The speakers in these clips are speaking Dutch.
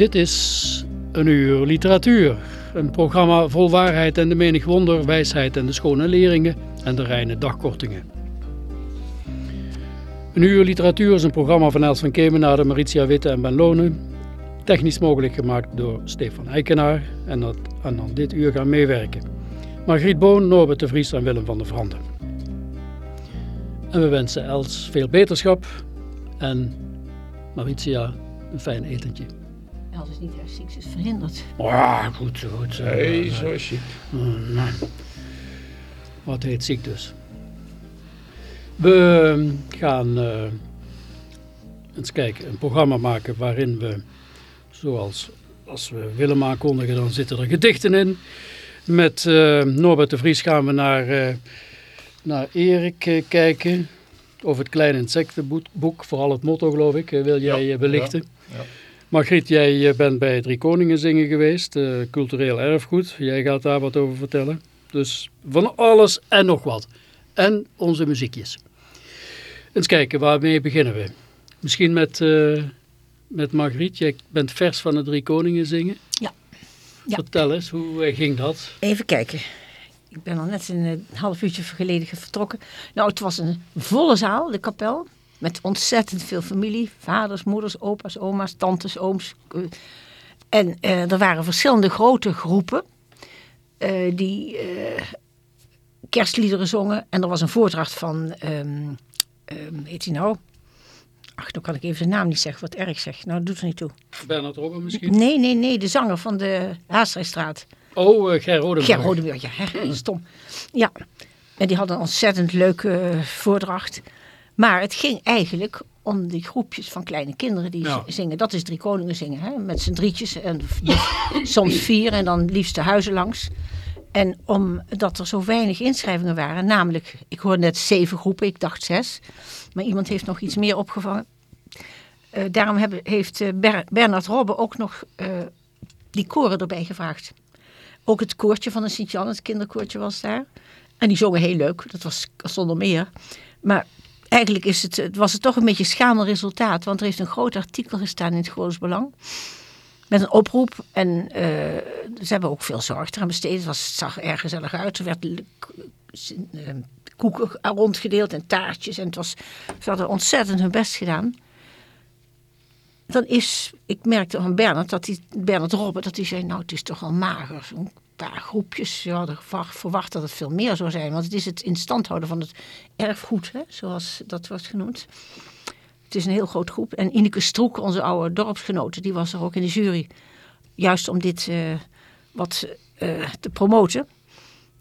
Dit is een uur literatuur. Een programma vol waarheid en de menig wonder, wijsheid en de schone leringen en de reine dagkortingen. Een uur literatuur is een programma van Els van Kemenade, Maritia Witte en Ben Lonen. Technisch mogelijk gemaakt door Stefan Eikenaar en dat aan dit uur gaan meewerken. Margriet Boon, Norbert de Vries en Willem van der Vrande. En we wensen Els veel beterschap en Maritia een fijn etentje. Els is niet erg ziek, is verhinderd. Ja, goed, goed. Nee, eh, zo is. Mm, nee. Wat heet ziek dus. We gaan eh, eens kijken, een programma maken waarin we, zoals als we willen aankondigen, dan zitten er gedichten in. Met eh, Norbert de Vries gaan we naar, eh, naar Erik kijken. Over het kleine insectenboek, vooral het motto geloof ik, wil jij Ja, belichten. ja, ja. Margriet, jij eh, bent bij Drie Koningen zingen geweest, eh, cultureel erfgoed. Jij gaat daar wat over vertellen. Dus van alles en nog wat. En onze muziekjes. Eens kijken, waarmee beginnen we? Misschien met, eh, met Margriet. Jij bent vers van de Drie Koningen zingen. Ja. Ja. Vertel eens, hoe ging dat? Even kijken. Ik ben al net een half uurtje geleden vertrokken. Nou, het was een volle zaal, de kapel. Met ontzettend veel familie. Vaders, moeders, opa's, oma's, tantes, ooms. En eh, er waren verschillende grote groepen. eh, die eh, kerstliederen zongen. En er was een voordracht van... ehm ehm, heet hij nou? Ach, dan kan ik even zijn naam niet zeggen. Wat erg zeg. Nou, dat doet er niet toe. Bernard Robben misschien? Nee, nee, nee. De zanger van de Haastrijstraat. Oh, uh, Ger Rodenburg. Ger Rodenburg, ja. Stom. Ja. En die hadden een ontzettend leuke voordracht. Maar het ging eigenlijk om die groepjes van kleine kinderen die Ja. zingen. Dat is Drie Koningen zingen, hè? met z'n drietjes. En soms vier en dan liefst de huizen langs. En omdat er zo weinig inschrijvingen waren, namelijk, ik hoorde net zeven groepen, ik dacht zes. Maar iemand heeft nog iets meer opgevangen. Eh, daarom hebben, heeft eh, Ber- Bernard Robbe ook nog eh, die koren erbij gevraagd. Ook het koortje van de Sint-Jan, het kinderkoortje was daar. En die zongen heel leuk, dat was zonder meer. Maar eigenlijk is het, was het toch een beetje een resultaat. Want er heeft een groot artikel gestaan in het Groos Belang. Met een oproep. En eh, ze hebben ook veel zorg eraan besteed. Het, was, zag er erg gezellig uit. Er werd eh, koeken rondgedeeld en taartjes. En het was, ze hadden ontzettend hun best gedaan. Dan is, ik merkte van Bernard, dat hij, Bernard Robben, dat hij zei, nou het is toch wel mager. Zo'n paar groepjes. We hadden verwacht dat het veel meer zou zijn. Want het is het in stand houden van het erfgoed, hè, zoals dat wordt genoemd. Het is een heel groot groep. En Ineke Stroek, onze oude dorpsgenote, die was er ook in de jury. Juist om dit eh, wat eh, te promoten.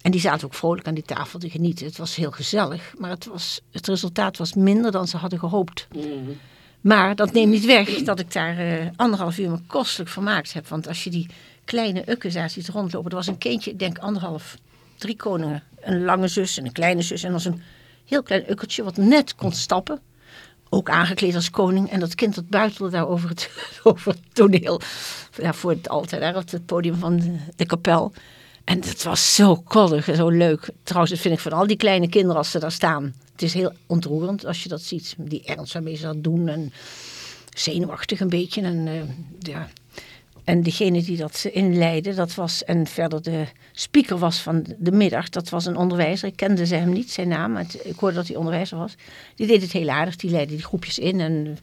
En die zaten ook vrolijk aan die tafel te genieten. Het was heel gezellig. Maar het, was, het resultaat was minder dan ze hadden gehoopt. Maar dat neemt niet weg dat ik daar eh, anderhalf uur me kostelijk vermaakt heb. Want als je die kleine ukkes daar ziet rondlopen. Er was een kindje, ik denk anderhalf, drie koningen. Een lange zus en een kleine zus. En als een heel klein ukkeltje wat net kon stappen. Ook aangekleed als koning. En dat kind dat buitelde daar over het, over het toneel. Ja, voor het altaar, daar op het podium van de, kapel. En het was zo koddig en zo leuk. Trouwens, dat vind ik van al die kleine kinderen als ze daar staan. Het is heel ontroerend als je dat ziet. Die ernst waarmee ze dat doen. En zenuwachtig een beetje. En, eh, ja. En degene die dat inleidde, dat was, en verder de speaker was van de middag, dat was een onderwijzer. Ik kende ze hem niet, zijn naam, maar ik hoorde dat hij onderwijzer was. Die deed het heel aardig, die leidde die groepjes in en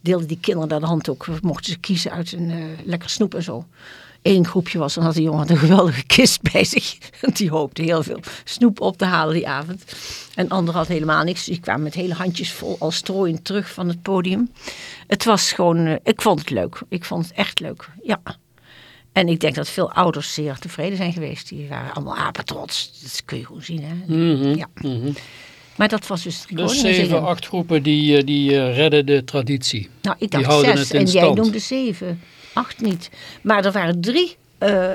deelde die kinderen naar de hand ook. Mochten ze kiezen uit een eh, lekker snoep en zo. Eén groepje was, dan had de jongen een geweldige kist bij zich. Die hoopte heel veel snoep op te halen die avond. En ander had helemaal niks. Die kwamen met hele handjes vol al strooiend terug van het podium. Het was gewoon, eh, ik vond het leuk. Ik vond het echt leuk, ja. En ik denk dat veel ouders zeer tevreden zijn geweest. Die waren allemaal apetrots. Dat kun je gewoon zien, hè. Mhm, Ja. mhm. Maar dat was dus... Dus zeven, acht groepen die, eh, die eh, redden de traditie. Nou, ik dacht zes het en jij noemde zeven. Acht niet. Maar er waren drie, eh,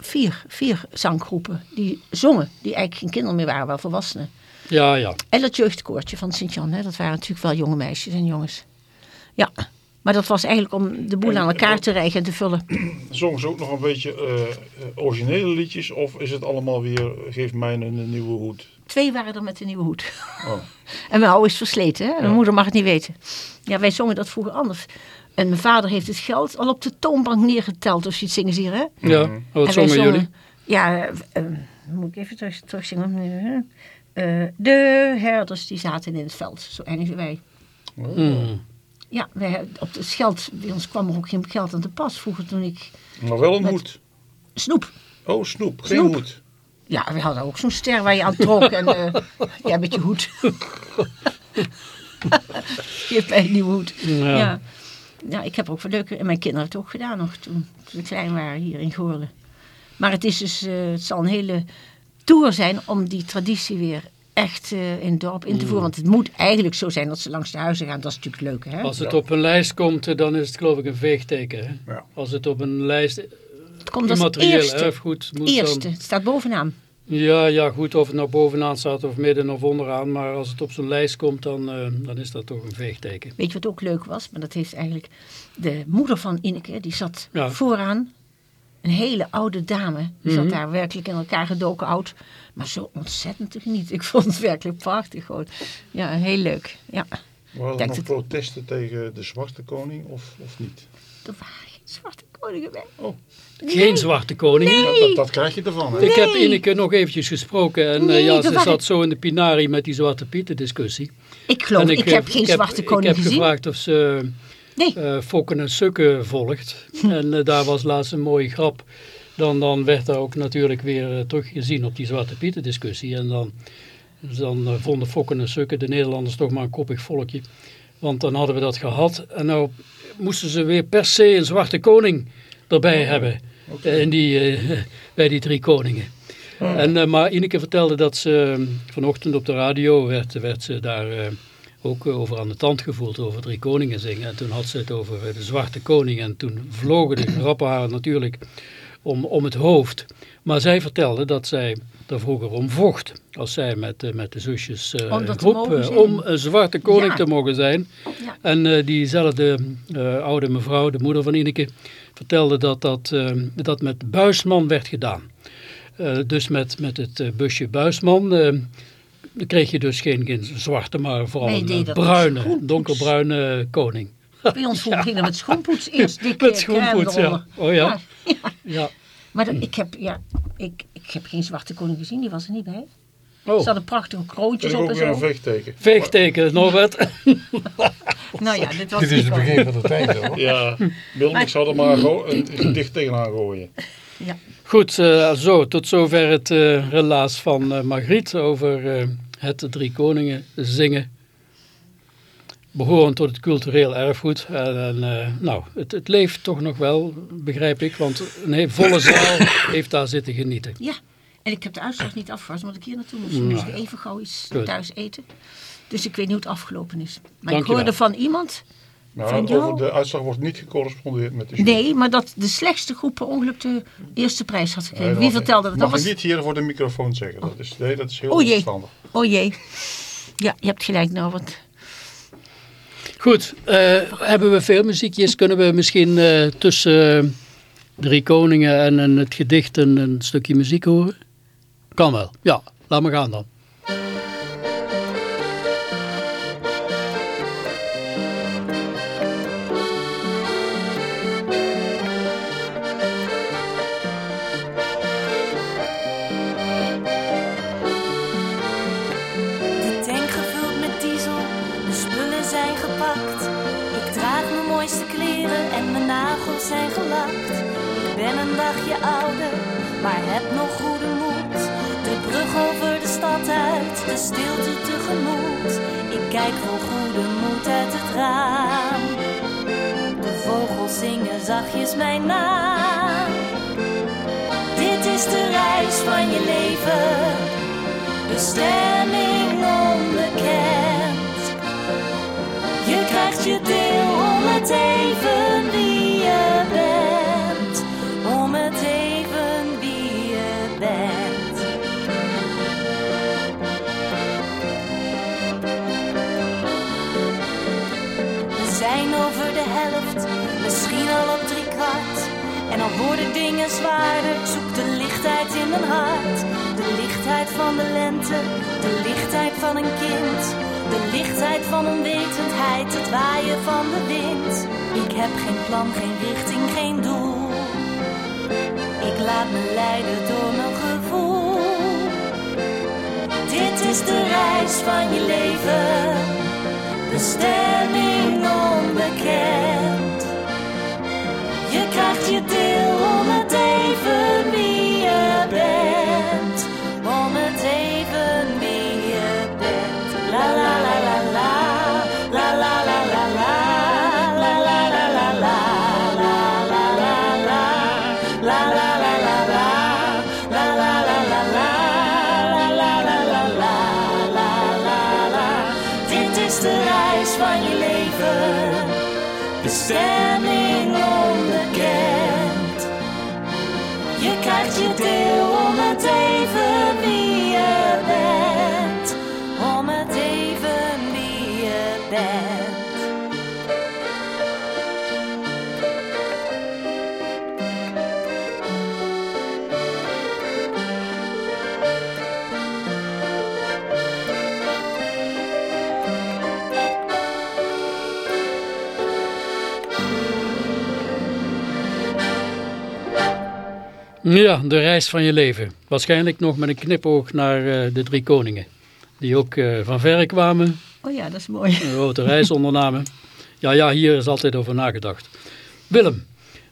vier, vier zanggroepen die zongen. Die eigenlijk geen kinderen meer waren, wel volwassenen. Ja, ja. En dat jeugdkoortje van Sint-Jan, hè, dat waren natuurlijk wel jonge meisjes en jongens. Ja, maar dat was eigenlijk om de boel En- aan elkaar en- te rijgen en te vullen. Zongen ze ook nog een beetje eh, eh, originele liedjes? Of is het allemaal weer Geef mij een nieuwe hoed? Twee waren er met een nieuwe hoed. Oh. En mijn oude is versleten, hè? Mijn Ja. moeder mag het niet weten. Ja, wij zongen dat vroeger anders. En mijn vader heeft het geld al op de toonbank neergeteld, als je het zingen zie, hè? ja. Wat En wij zongen jullie? Ja, eh, eh, moet ik even terug, terugzingen. Eh, de herders die zaten in het veld, zo eindigen wij. Mhm. Ja, wij, op het geld, bij ons kwam er ook geen geld aan te pas vroeger toen ik... Maar wel een hoed. Snoep. Oh, snoep. Geen Snoep. hoed. Ja, we hadden ook zo'n ster waar je aan trok en eh ja, met je hoed. Geef mij een nieuwe hoed. Ja. Ja. Ja. ik heb ook wel leuke... En mijn kinderen hebben het ook gedaan nog toen, toen we klein waren hier in Goorlen. Maar het, is dus, eh, het zal een hele tour zijn om die traditie weer echt eh, in het dorp in te voeren. Want het moet eigenlijk zo zijn dat ze langs de huizen gaan. Dat is natuurlijk leuk, hè? Als het Ja. op een lijst komt, eh, dan is het geloof ik een veegteken. Hè? Ja. Als het op een lijst, Het komt als immaterieel eerste. erfgoed moet Eerste. dan... Het staat bovenaan. Ja, ja, goed, of het nou bovenaan staat of midden of onderaan. Maar als het op zo'n lijst komt, dan, eh, dan is dat toch een veegteken. Weet je wat ook leuk was? Maar dat heeft eigenlijk de moeder van Ineke, die zat Ja. vooraan. Een hele oude dame. Die Mhm. zat daar werkelijk in elkaar gedoken oud. Maar zo ontzettend te genieten. Ik vond het werkelijk prachtig gewoon. Ja, heel leuk. Ja, Waren er nog het. protesten tegen de Zwarte Koning of, of niet? er zwarte koningen bij. Oh, Geen zwarte koningen. dat, dat, dat krijg je ervan. Hè? Ik heb. Ineke nog eventjes gesproken en eh, Nee, ja, ze zat zo in de pinari met die Zwarte Pieten discussie. Ik geloof, En ik, heb geen zwarte koning Ik heb gezien. gevraagd of ze Nee. eh, Fokken en Sukken volgt. En eh, daar was laatst een mooie grap. Dan, dan werd daar ook natuurlijk weer teruggezien op die Zwarte Pieten discussie. En dan, dan vonden Fokken en Sukken de Nederlanders toch maar een koppig volkje. Want dan hadden we dat gehad. En nou moesten ze weer per se een zwarte koning erbij hebben. Oké. eh, In die, eh, bij die drie koningen. En, eh, maar Ineke vertelde dat ze eh, vanochtend op de radio werd, werd ze daar ook over aan de tand gevoeld over drie koningen zingen. En toen had ze het over de zwarte koning en toen vlogen de grappen haar natuurlijk om, om het hoofd. Maar zij vertelde dat zij er vroeger om vocht. Als zij met, eh, met de zusjes eh, Om groep om een zwarte koning Ja. te mogen zijn. Ja. En eh, diezelfde oude mevrouw, de moeder van Ineke, vertelde dat dat, dat met Buisman werd gedaan. Dus met, met het busje Buisman dan kreeg je dus geen, geen zwarte, maar vooral Nee, een bruine, donkerbruine koning. Bij ons vroeger gingen we met schoenpoets eerst dikke Met schoenpoets, ja. Oh ja. ja. Maar dat- ik, heb, ja, ik, ik heb geen zwarte koning gezien, die was er niet bij. Er Oh, zaten prachtige Dat kroontjes op en weer een zo. veegteken. veegteken, Norbert. Nou ja, dit was Dit is ik het begin van de tijd hoor. Ja, Willem, ik zou er maar gedicht tegenaan gooien. Ja. Goed, eh, zo, tot zover het eh, relaas van eh, Margriet over eh, het Drie Koningen zingen. Behorend tot het cultureel erfgoed. En, en, eh, nou, het, het leeft toch nog wel, begrijp ik. Want een hele volle zaal heeft daar zitten genieten. Ja, en ik heb de uitslag niet afgevast, omdat ik hier naartoe moest. Dus Nou, moest ik even gauw iets goed. thuis eten. Dus ik weet niet hoe het afgelopen is. Maar Dank ik hoorde wel. van iemand, Maar Van jou? de uitslag wordt niet gecorrespondeerd met de jury. nee, maar dat de slechtste groep per ongeluk de eerste prijs had gekregen. Wie vertelde dat? Mag Dat ik was... niet hier voor de microfoon zeggen. Dat is, nee, dat is heel Oh jee. onverstandig. Oh jee. Ja, je hebt gelijk, nou wat. Goed, eh, hebben we veel muziekjes? Kunnen we misschien eh, tussen eh, Drie Koningen en, het gedicht een, een stukje muziek horen? Kan wel, ja. Laat maar gaan dan. De lichtheid van onwetendheid, het waaien van de wind. Ik heb geen plan, geen richting, geen doel. Ik laat me leiden door mijn gevoel. Dit is de reis van je leven, bestemming onbekend. Je krijgt je deel bestemming onbekend. Je krijgt je deel om Ja, de reis van je leven. Waarschijnlijk nog met een knipoog naar eh, de drie koningen. Die ook eh, van verre kwamen, Oh ja, dat is mooi. een grote reis ondernamen. Ja, ja, hier is altijd over nagedacht. Willem,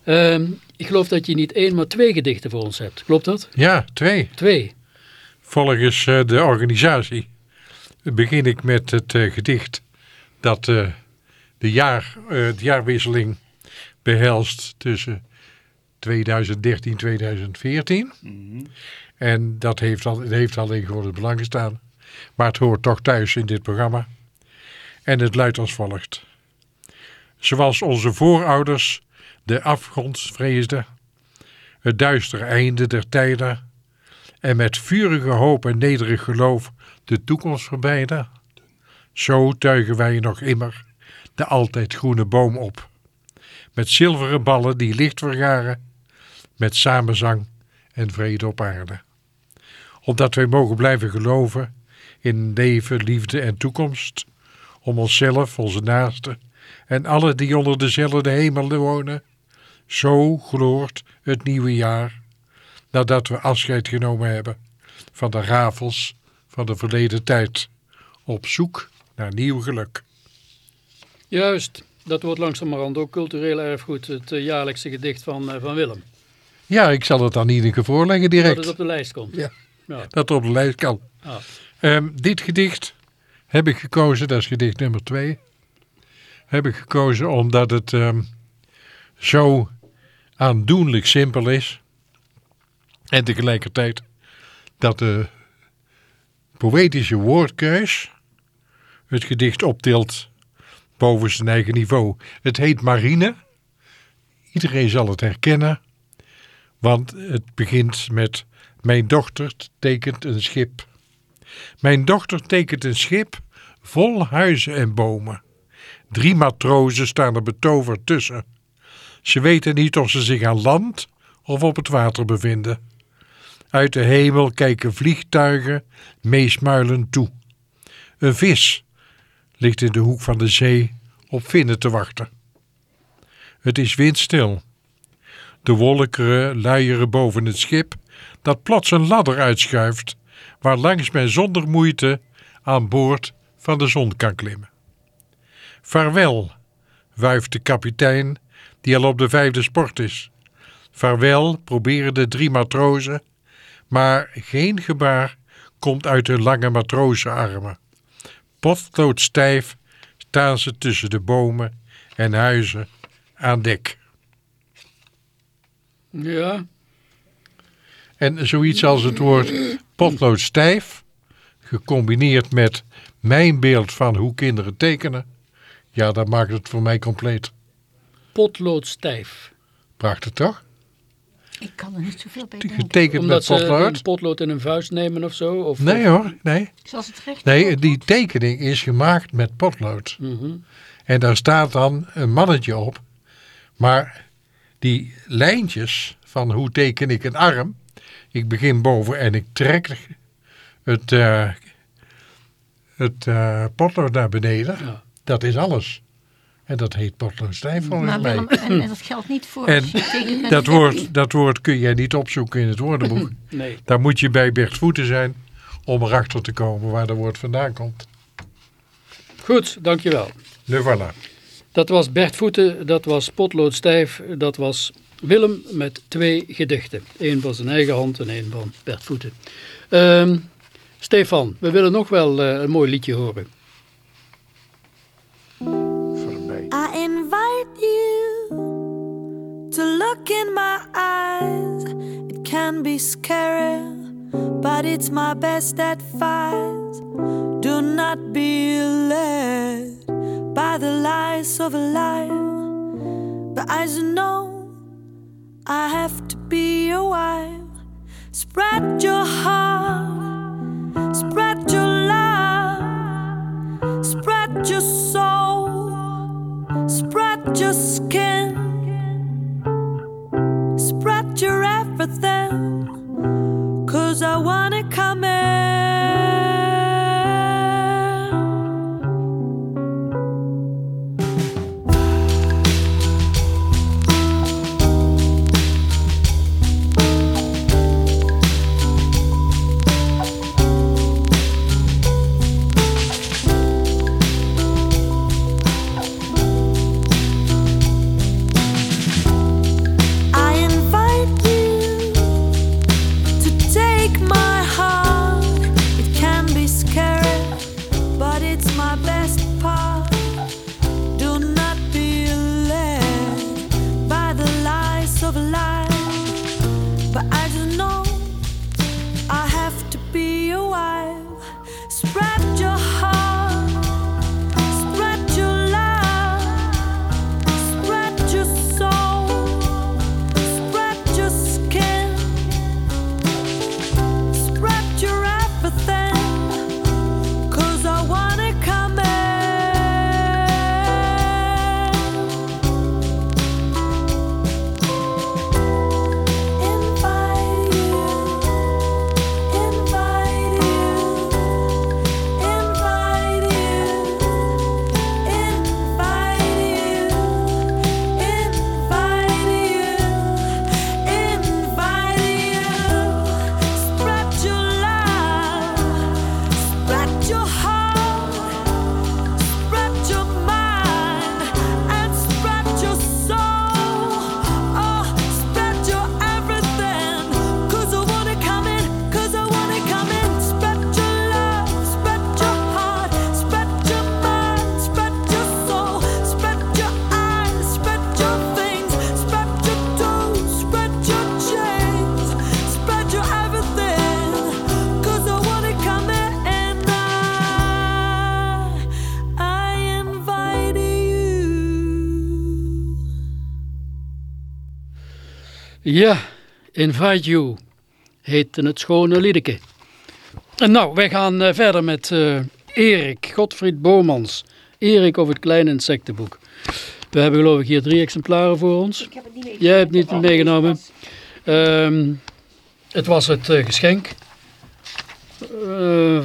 ehm, ik geloof dat je niet één, maar twee gedichten voor ons hebt. Klopt dat? Ja, twee. Twee. Volgens eh, de organisatie begin ik met het gedicht dat eh, de, jaar, eh, de jaarwisseling behelst tussen 2013 en 2014. En dat heeft, al, het heeft alleen gewoon het belang gestaan. Maar het hoort toch thuis in dit programma. En het luidt als volgt. Zoals onze voorouders de afgrond vreesden, het duistere einde der tijden, en met vurige hoop en nederig geloof de toekomst verbeiden, zo tuigen wij nog immer de altijd groene boom op, met zilveren ballen die licht vergaren, met samenzang en vrede op aarde. Opdat wij mogen blijven geloven in leven, liefde en toekomst, om onszelf, onze naasten en alle die onder dezelfde hemel wonen, zo gloort het nieuwe jaar, nadat we afscheid genomen hebben van de rafels van de verleden tijd, op zoek naar nieuw geluk. Juist, dat wordt langzamerhand ook cultureel erfgoed. Het eh, jaarlijkse gedicht van, eh, van Willem. Ja, ik zal het aan Ineke voorleggen Dat direct. het op de lijst komt. Ja. Ja. Dat er op de lijst kan. Ah. Ehm, dit gedicht heb ik gekozen, dat is gedicht nummer twee. Heb ik gekozen omdat het ehm, zo aandoenlijk simpel is. En tegelijkertijd dat de poëtische woordkeus het gedicht optilt boven zijn eigen niveau. Het heet Marine. Iedereen zal het herkennen. Want het begint met Mijn dochter tekent een schip. Mijn dochter tekent een schip vol huizen en bomen. Drie matrozen staan er betoverd tussen. Ze weten niet of ze zich aan land of op het water bevinden. Uit de hemel kijken vliegtuigen meesmuilend toe. Een vis ligt in de hoek van de zee op vinnen te wachten. Het is windstil. De wolken luieren boven het schip dat plots een ladder uitschuift waarlangs men zonder moeite aan boord van de zon kan klimmen. Vaarwel, wuift de kapitein, die al op de vijfde sport is. Vaarwel proberen de drie matrozen, maar geen gebaar komt uit de lange matrozenarmen. Potloodstijf staan ze tussen de bomen en huizen aan dek. Ja, En zoiets als het woord potloodstijf, gecombineerd met mijn beeld van hoe kinderen tekenen, ja, dat maakt het voor mij compleet. potloodstijf. Prachtig toch? Ik kan er niet zoveel bij denken. Getekend Omdat met ze potlood? een potlood in een vuist nemen of zo? Of, Nee hoor, nee. Zoals het recht. Nee, die tekening is gemaakt met potlood. Mhm. En daar staat dan een mannetje op. Maar die lijntjes van hoe teken ik een arm. Ik begin boven en ik trek het, eh, het eh, potlood naar beneden. Ja. Dat is alles. En dat heet potloodstijf volgens Maar. Willem, en, en dat geldt niet voor En dat woord, dat woord kun jij niet opzoeken in het woordenboek. Nee. Daar moet je bij Bert Voeten zijn om erachter te komen waar dat woord vandaan komt. Goed, dankjewel. Le voilà. Dat was Bert Voeten, dat was Potloodstijf, dat was Willem met twee gedichten. Eén van zijn eigen hand en één van Bert Voeten. Ehm, Stefan, we willen nog wel eh, een mooi liedje horen. Voorbij. I invite you to look in my eyes. It can be scary, but it's my best advice. Do not be led by the lies of a lie. But as you know, I have to be your wife. Spread your heart, spread your love, spread your soul. Spread your skin, spread your everything, cause I wanna Ja, Invite You heette het schone liedeke. En nou, wij gaan eh, verder met eh, Erik, Godfried Bomans. Erik of het kleine insectenboek. We hebben geloof ik hier drie exemplaren voor ons. Ik heb het niet mee. Jij hebt niet meegenomen. Ehm, het was het eh, geschenk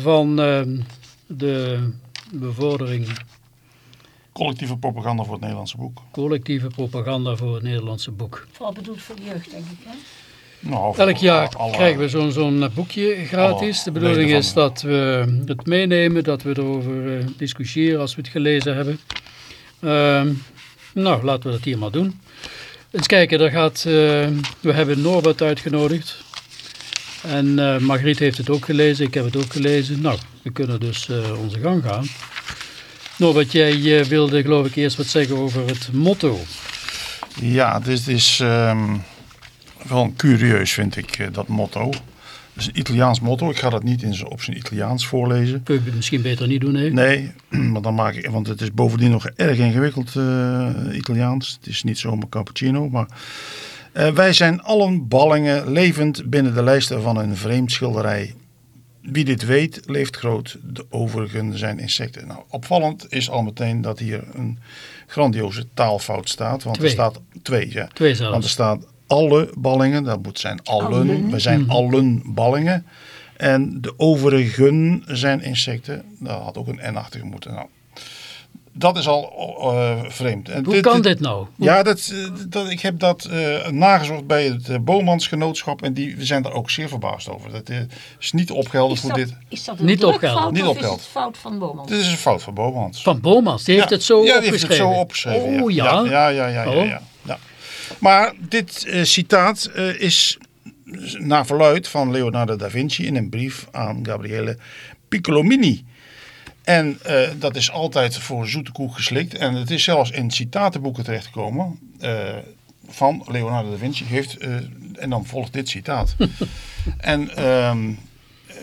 van ehm, de bevordering Collectieve propaganda voor het Nederlandse boek. collectieve propaganda voor het Nederlandse boek. Vooral bedoeld voor de jeugd, denk ik. Hè? Nou, Elk jaar alle- krijgen we zo'n zo'n eh, boekje gratis. De bedoeling is dat we het meenemen, dat we erover eh, discussiëren als we het gelezen hebben. Ehm, Nou, laten we dat hier maar doen. Eens kijken, daar gaat, eh, we hebben Norbert uitgenodigd. En eh Margriet heeft het ook gelezen, ik heb het ook gelezen. Nou, we kunnen dus eh, onze gang gaan. Norbert, jij eh, wilde geloof ik eerst wat zeggen over het motto. Ja, dit is ehm, wel curieus vind ik, eh, dat motto. Het is een Italiaans motto. Ik ga dat niet in op zijn Italiaans voorlezen. Kun je het misschien beter niet doen, hè? Nee, maar dan maak ik, want het is bovendien nog erg ingewikkeld eh, Italiaans. Het is niet zomaar cappuccino, maar wij zijn allen ballingen levend binnen de lijsten van een vreemd schilderij. Wie dit weet, leeft groot. De overigen zijn insecten. Nou, opvallend is al meteen dat hier een grandioze taalfout staat. Want Twee. er staat twee, ja. Twee Want er staat alle ballingen, dat moet zijn allen. Allen. We zijn Mhm. allen ballingen. En de overigen zijn insecten. Dat had ook een N achter moeten. Nou, dat is al eh, vreemd. Hoe kan dit nou? Ja, dat, eh, dat, ik heb dat eh, nagezocht bij het uh, Bomansgenootschap. En die zijn daar ook zeer verbaasd over. Dat is niet opgehelderd dat, dit... is dat een Niet opgehaald. Niet of is fout van Boman? Dit is een fout van Bomans. Van Bomas, die heeft Ja. het zo ja, die opgeschreven. heeft het zo opgeschreven. Oh ja. Ja, ja, ja, ja, ja, Oh. ja, ja. Maar dit eh, citaat eh, is naar verluid van Leonardo da Vinci in een brief aan Gabriele Piccolomini. En eh, dat is altijd voor zoete koek geslikt. En het is zelfs in citatenboeken terechtgekomen eh, van Leonardo da Vinci. Heeft, eh, en dan volgt dit citaat. en ehm, eh,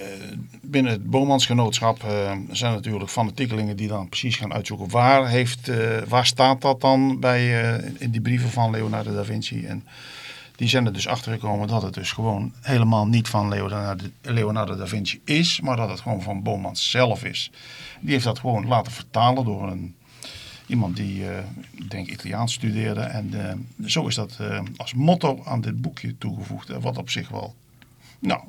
binnen het Bomansgenootschap zijn natuurlijk fanatiekelingen die dan precies gaan uitzoeken waar, heeft, waar staat dat dan bij, in die brieven van Leonardo da Vinci. En die zijn er dus achter gekomen dat het dus gewoon helemaal niet van Leonardo, Leonardo da Vinci is, maar dat het gewoon van Bomans zelf is. Die heeft dat gewoon laten vertalen door een, iemand die, eh, ik denk Italiaans studeerde. En eh, zo is dat eh, als motto aan dit boekje toegevoegd, wat op zich wel nou,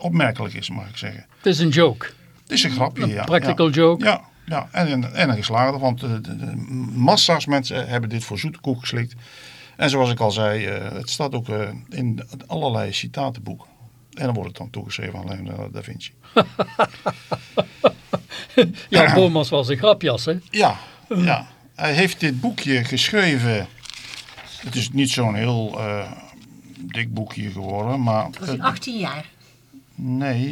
opmerkelijk is, mag ik zeggen. Het is een joke. Het is een grapje, Een ja. practical ja. joke. Ja, ja. En, een- en een geslaagde, want de, massa's mensen hebben dit voor zoete koek geslikt. En zoals ik al zei, het staat ook in allerlei citatenboeken. En dan wordt het dan toegeschreven aan Leonardo da Vinci. Ja, Bomas was een grapjas, hè? Ja, ja. Hij heeft dit boekje geschreven. Het is niet zo'n heel eh, dik boekje geworden, maar... Was hij 18 jaar? Nee.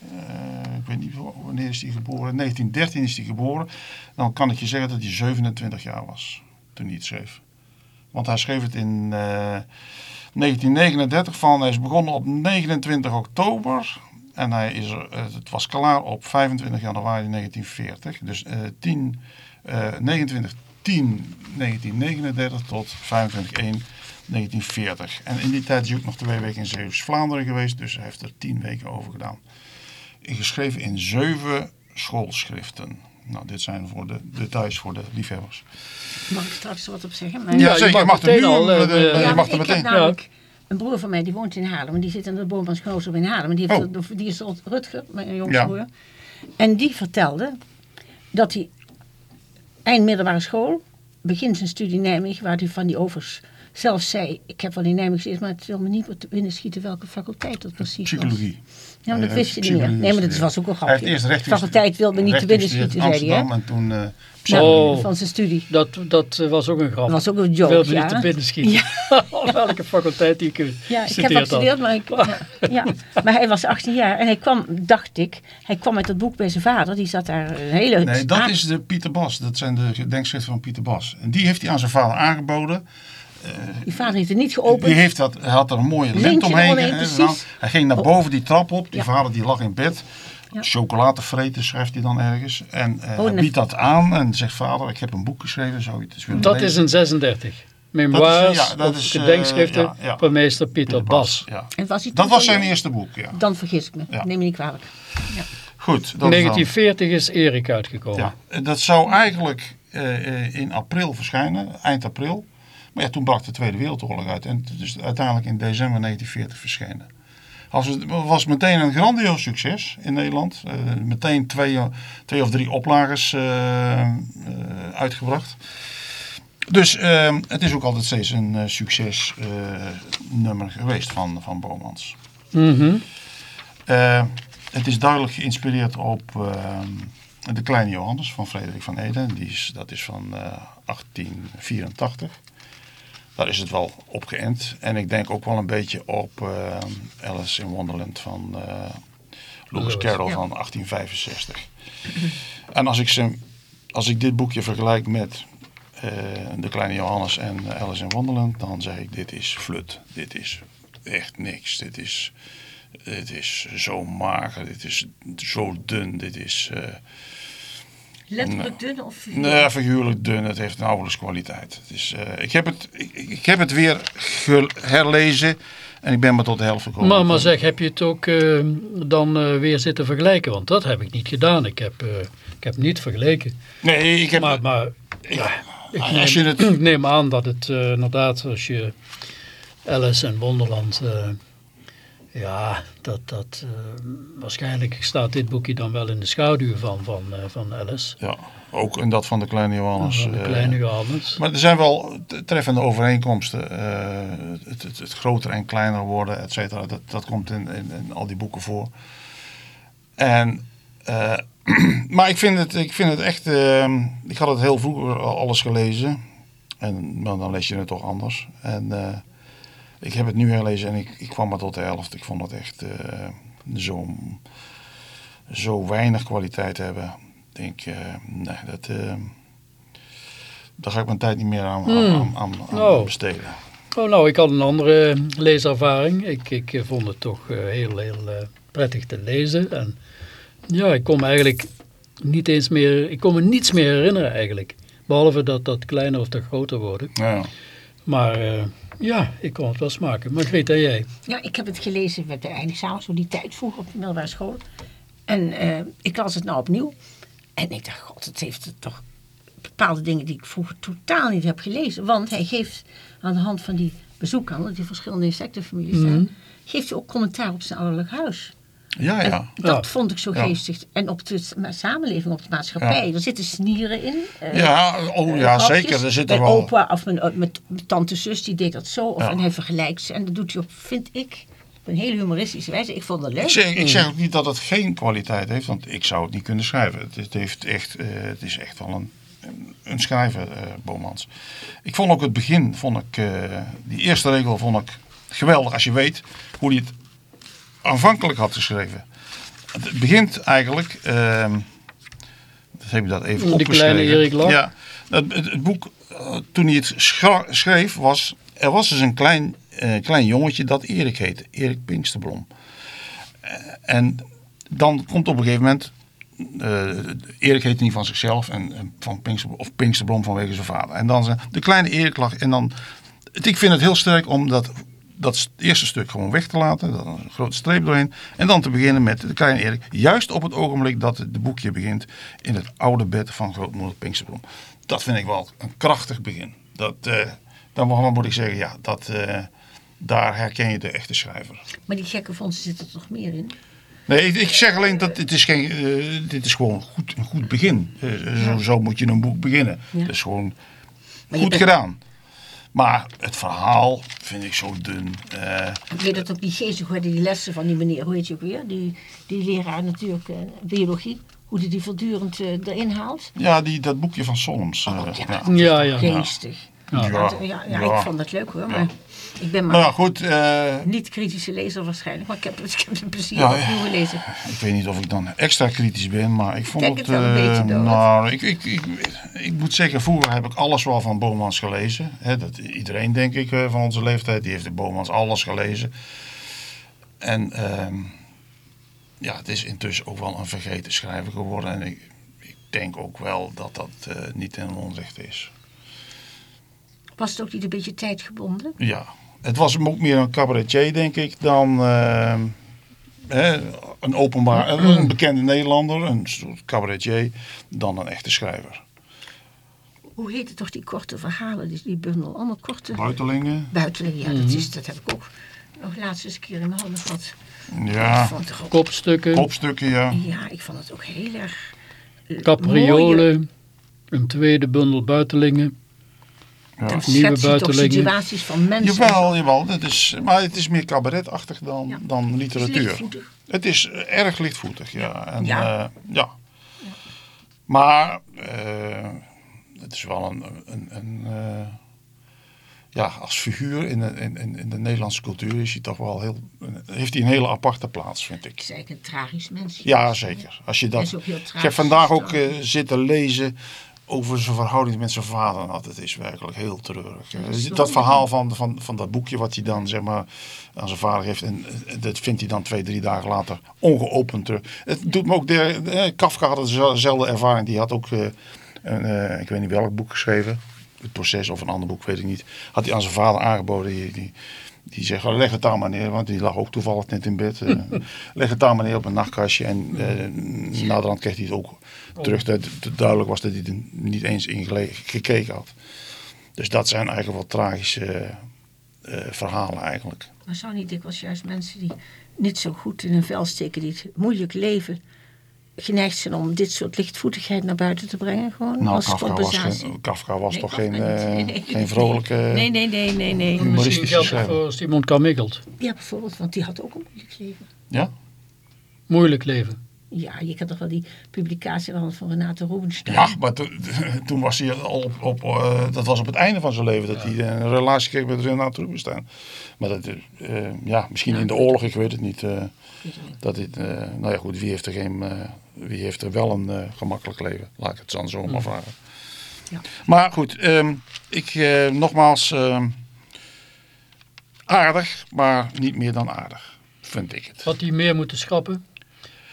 Eh, ik weet niet wanneer is hij geboren. In 1913 is hij geboren. Dan kan ik je zeggen dat hij 27 jaar was toen hij het schreef. Want hij schreef het in eh, 1939 van. Hij is begonnen op 29 oktober. En hij is eh, het was klaar op 25 januari 1940. Dus eh 10, eh 29 10 1939 tot 25 1 1940. En in die tijd is hij ook nog twee weken in Zeeuws-Vlaanderen geweest. Dus hij heeft er tien weken over gedaan. Geschreven in zeven schoolschriften. Nou, dit zijn voor de details voor de liefhebbers. Mag ik straks wat op zeggen? Maar- Ja, je zeker. mag Je mag er nu al, eh, eh, eh, je Ja, mag er ik meteen. heb namelijk een broer van mij die woont in Haarlem. En die zit in de Boommansgenootschap in Haarlem. En die, heeft Oh. die is Rut- Rutger, mijn jongste Ja. broer. En die vertelde dat hij eind middelbare school, begint zijn studie in Nijmegen, waar hij van die overs zelf zei, ik heb wel in Nijmegen gezeten, maar het wil me niet te binnen schieten welke faculteit dat precies was. Ja, maar dat wist je niet Nee, maar dat was ook een Hij heeft grapje. eerst recht Faculteit wil me niet te binnen schieten, zei hij. en toen eh, Ja, Oh. Van zijn studie. Dat, dat eh, was ook een grap. Dat was ook een joke, Wil me ja. niet te binnen schieten. Welke faculteit die kunt. Ja, ik heb dat gestudeerd, maar, ik, ja, ja. maar hij was 18 jaar en hij kwam, dacht ik, hij kwam met dat boek bij zijn vader. Die zat daar een hele... Nee, dat is de Pieter Bas. Dat zijn de gedenkschriften van Pieter Bas. En die heeft hij aan zijn vader aangeboden. Die vader heeft het niet geopend. Die heeft dat, hij had er een mooie lint omheen. Hij ging naar boven die trap op. Die Ja. vader die lag in bed. Ja. Chocolade vreten schrijft hij dan ergens. En eh, hij nee. biedt dat aan en zegt vader ik heb een boek geschreven. Zou je het eens willen Dat lezen? is een 36. Memoires ja, dat of is, eh, gedenkschriften ja, ja. van meester Pieter Pieter Bas. Ja. En was hij Dat was zijn eerste boek, ja. Dan vergis ik me. Ja. Neem me niet kwalijk. Goed. Dan- 1940 is Erik uitgekomen. Ja, en dat zou eigenlijk eh, eh, in april verschijnen, eind april. Maar ja, toen brak de Tweede Wereldoorlog uit en het is uiteindelijk in december 1940 verschenen. Als het was meteen een grandioos succes in Nederland. Eh, meteen twee, twee of drie oplagers eh, eh, uitgebracht. Dus eh, het is ook altijd steeds een succesnummer geweest van, van Bomans. Mhm. Het is duidelijk geïnspireerd op, eh, De Kleine Johannes van Frederik van Eden. Die is, dat is van eh, 1884. Daar is het wel op geënt. En ik denk ook wel een beetje op eh, Alice in Wonderland van eh Lewis Carroll ja. van 1865. En als ik, ze, als ik dit boekje vergelijk met eh, De Kleine Johannes en Alice in Wonderland, dan zeg ik dit is flut. Dit is echt niks. Dit is, dit is zo mager. Dit is zo dun. Dit is Letterlijk dun of... nee, figuurlijk dun. Het heeft nauwelijks kwaliteit. Het is, eh, ik, heb het, ik, ik heb het weer herlezen en ik ben maar tot de helft gekomen. Maar, maar zeg, heb je het ook eh, dan eh, weer zitten vergelijken? Want dat heb ik niet gedaan. Ik heb, eh, ik heb niet vergeleken. Nee, ik heb... Maar, maar ja, ik als neem, je het- ik neem aan dat het eh, inderdaad, als je Alice en Wonderland... ja, dat, dat, eh, waarschijnlijk staat dit boekje dan wel in de schaduw van, van, eh, van Alice. Ja, ook in dat van de Kleine Johannes. Van de eh, kleine Johannes. Maar er zijn wel treffende overeenkomsten. Het, het, het groter en kleiner worden, et cetera. Dat, dat komt in, in, in al die boeken voor. En, maar ik vind, het, ik vind het echt... ik had het heel vroeger al alles gelezen. En dan lees je het toch anders. En ik heb het nu herlezen en ik, ik kwam maar tot de helft. Ik vond het echt eh, zo, zo weinig kwaliteit hebben. Ik denk, eh, nee, dat... eh, daar ga ik mijn tijd niet meer aan, aan, aan, aan- aan Oh. besteden. Oh, nou, ik had een andere leeservaring. Ik, ik vond het toch heel, heel prettig te lezen. En ja, ik kon me eigenlijk niet eens meer, ik kon me niets meer herinneren eigenlijk. Behalve dat dat kleiner of dat groter worden. Ja. Maar ja, ik kon het wel smaken. Margriet, en jij? Ja, ik heb het gelezen met de eindexamen, zo die tijd vroeger op de middelbare school. En eh, ik las het nou opnieuw. En ik dacht, god, het heeft het toch bepaalde dingen die ik vroeger totaal niet heb gelezen. Want hij geeft aan de hand van die bezoekhandel, die verschillende insectenfamilies zijn, geeft hij ook commentaar op zijn ouderlijk huis. Ja, En ja. dat Ja. vond ik zo Ja. geestig. En op de samenleving, op de maatschappij. Ja. Er zitten snieren in. eh, Ja, oh eh, ja, grapjes. zeker. Er zitten Mijn wel... opa of mijn, mijn mijn tante zus, die deed dat zo. Of, Ja. En hij vergelijkt ze. En dat doet hij op, vind ik, op een hele humoristische wijze. Ik vond het leuk. Ik zeg, ik zeg ook niet dat het geen kwaliteit heeft, want ik zou het niet kunnen schrijven. Het, het heeft echt, eh, het is echt wel een, een, schrijver, eh Bomans. Ik vond ook het begin, vond ik, eh, die eerste regel vond ik geweldig als je weet hoe hij het aanvankelijk had geschreven. Het begint eigenlijk, ehm heb je dat even Die opgeschreven. kleine Erik Lach? Ja, het, het, het boek, eh, toen hij het schreef, was, er was dus een klein, eh, klein jongetje dat Erik heette, Erik Pinksterblom. En dan komt op een gegeven moment. eh, Erik heet niet van zichzelf en, en van Pinkster, of Pinksterblom vanwege zijn vader. En dan de kleine Erik lag. En dan. het- Ik vind het heel sterk om dat, dat eerste stuk gewoon weg te laten. Dan een grote streep doorheen. En dan te beginnen met de kleine Erik. Juist op het ogenblik dat het boekje begint. In het oude bed van grootmoeder Pinksterblom. Dat vind ik wel een krachtig begin. Dat, eh, dan moet- ik zeggen, ja, dat, eh, daar herken je de echte schrijver. Maar die gekke fondsen zitten er toch meer in? Nee, ik, zeg alleen dat dit is, geen, eh, dit is gewoon goed, een goed begin. Zo, zo moet je een boek beginnen. Ja. Dat is gewoon Maar goed bent- gedaan. Maar het verhaal vind ik zo dun. Eh, Ik weet dat ook die geestig hoorde, die lessen van die meneer, hoe heet je ook weer? Die, die leraar natuurlijk, eh, biologie. Hoe die die voortdurend eh, erin haalt. ja, die, dat boekje van Solms. eh, Oh, ja. ja. Ja, ja. Geestig. Ja, Ja, ja, ja, ja. ik vond het leuk hoor, maar ik ben maar Nou goed. eh, niet kritische lezer waarschijnlijk. Maar ik heb, ik heb het plezier Ja, opnieuw gelezen. ik weet niet of ik dan extra kritisch ben, maar ik vond het... het wel een eh, beetje, Doris. nou, ik, ik, ik, ik moet zeggen, vroeger heb ik alles wel van Bomans gelezen. Dat, iedereen, denk ik, eh, van onze leeftijd, die heeft de Bomans alles gelezen. En ehm, ja, het is intussen ook wel een vergeten schrijver geworden. En ik, ik denk ook wel dat dat niet in onrecht is. Was het ook niet een beetje tijdgebonden? Ja, het was hem ook meer een cabaretier, denk ik, dan ehm, hè, een openbaar, een bekende Nederlander, een soort cabaretier, dan een echte schrijver. Hoe heet het toch die korte verhalen, die, die bundel? Allemaal korte Buitelingen, buitenling. Ja, dat, is, dat heb ik ook nog laatst eens een keer in mijn handen gehad. Ik ja, ook, Kopstukken, kopstukken, ja. ja, ik vond het ook heel erg eh, capriolen, een tweede bundel buitelingen. Ja. Dan nieuwe schets je toch situaties van mensen. Jawel, jawel, dat is, maar het is meer cabaretachtig dan, Ja. dan Het is literatuur. lichtvoetig. Het is eh, erg lichtvoetig, ja. En, Ja. ja. ja. Maar eh, het is wel een, een, een eh, ja, als figuur in de, in, in- de Nederlandse cultuur is hij toch wel heel, heeft hij een hele aparte plaats, vind ik. is eigenlijk een tragisch mens. Ja, zeker. Als je dat, is ook heel ik heb vandaag ook eh, zitten lezen over zijn verhouding met zijn vader. Nou, dat is werkelijk heel treurig. Ja, Eh, dat verhaal van, van, van dat boekje wat hij dan zeg maar, aan zijn vader heeft. En dat vindt hij dan twee, drie dagen later ongeopend terug. Het doet me ook... De, eh, Kafka had dezelfde ervaring. Die had ook, eh, een, eh, ik weet niet welk boek geschreven. Het proces of een ander boek, weet ik niet. Had hij aan zijn vader aangeboden. Die, die, die zegt, "Oh, leg het daar maar neer. Want die lag ook toevallig net in bed. eh, leg het daar maar neer op een nachtkastje. En eh naderhand kreeg hij het ook terug. Dat het duidelijk was dat hij er niet eens in gekeken had. Dus dat zijn eigenlijk wel tragische eh, verhalen eigenlijk. Maar zou niet dikwijls juist mensen die niet zo goed in hun vel steken, die het moeilijk leven, geneigd zijn om dit soort lichtvoetigheid naar buiten te brengen? Gewoon Nou, als Kafka was, geen, Kafka was Nee, toch Kafka geen, eh, Nee, nee, geen nee. vrolijke... Nee, nee, nee, nee, nee. Humor- Misschien humoristische schrijver. voor Simon Carmichael. Ja, bijvoorbeeld, want die had ook een moeilijk leven. Ja? Moeilijk leven. Ja, je kent toch wel die publicatie van, van Renate Rubenstein? Ja, maar to- toen was hij al op, op eh, dat was op het einde van zijn leven dat hij een relatie kreeg met Renate Rubenstein. Maar dat, eh, ja, misschien in de oorlog, ik weet het niet. eh, dat dit, eh, nou ja, goed, wie heeft er, geen, eh, wie heeft er wel een eh, gemakkelijk leven? Laat ik het dan zo maar vragen. Ja. Maar goed, ehm, ik eh, nogmaals ehm, aardig, maar niet meer dan aardig, vind ik het. Had hij meer moeten schrappen?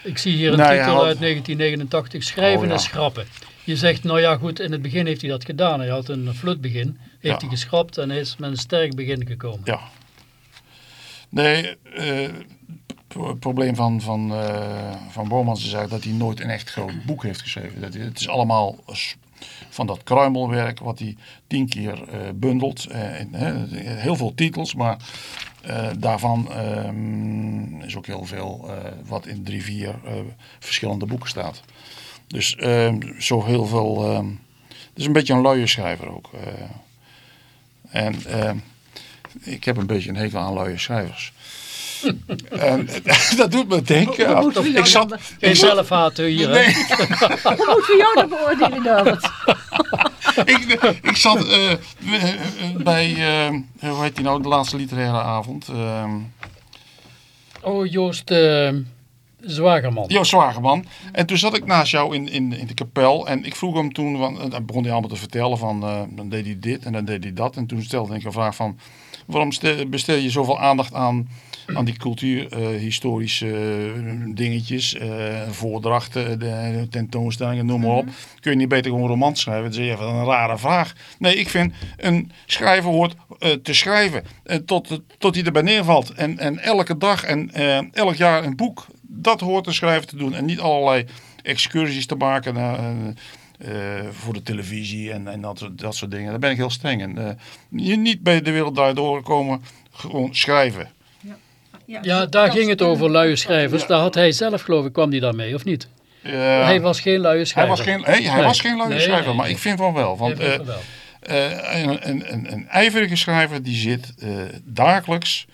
Ik zie hier een Nou titel had- uit 1989, schrijven Oh, ja. en schrappen. Je zegt, nou ja goed, in het begin heeft hij dat gedaan. Hij had een flutbegin, heeft Ja. hij geschrapt en is met een sterk begin gekomen. Ja. Nee, eh, het probleem van, van, eh, van Bormans is eigenlijk dat hij nooit een echt groot boek heeft geschreven. Dat het is allemaal van dat kruimelwerk wat hij tien keer eh, bundelt. Eh, heel veel titels, maar eh, daarvan ehm, is ook heel veel wat in drie, vier verschillende boeken staat. Dus ehm, zo heel veel... ehm, het is een beetje een luie schrijver ook. en... ik heb een beetje een hekel aan luie schrijvers. en, dat doet me denken. Hoe ik zat, Geen ik zat, zelfhaten hier, hè? nee, Hoe moeten we jou dan beoordelen, Norbert? ik, ik zat eh, eh, bij, eh, hoe heet die nou, de laatste literaire avond. ehm Oh, Joost eh, Zwagerman. Joost Zwageman. En toen zat ik naast jou in, in, in de kapel. En ik vroeg hem toen, want, dan begon hij allemaal te vertellen van, eh, dan deed hij dit en dan deed hij dat. En toen stelde ik een vraag van, waarom stel- bestel je zoveel aandacht aan, aan die cultuurhistorische dingetjes, eh, voordrachten, de, tentoonstellingen, noem maar op. Kun je niet beter gewoon een roman schrijven? Zeg je van een rare vraag. Nee, ik vind een schrijver hoort eh, te schrijven eh, tot, tot hij erbij neervalt. En, en elke dag en eh, elk jaar een boek, dat hoort een schrijver te doen. En niet allerlei excursies te maken naar, eh, eh, voor de televisie en, en dat, soort- dat soort dingen. Daar ben ik heel streng in. Eh, je niet bij de wereld daardoor komen, gewoon schrijven. Ja, daar ging het over luie schrijvers. Daar had hij zelf, geloof ik, kwam hij daarmee, of niet? Hij was geen luie hij schrijver. was geen, nee, hij Nee. was geen luie Nee, schrijver, nee, maar nee. ik vind van wel. Want Hij wel. Eh, een, een, een, een ijverige schrijver die zit eh, dagelijks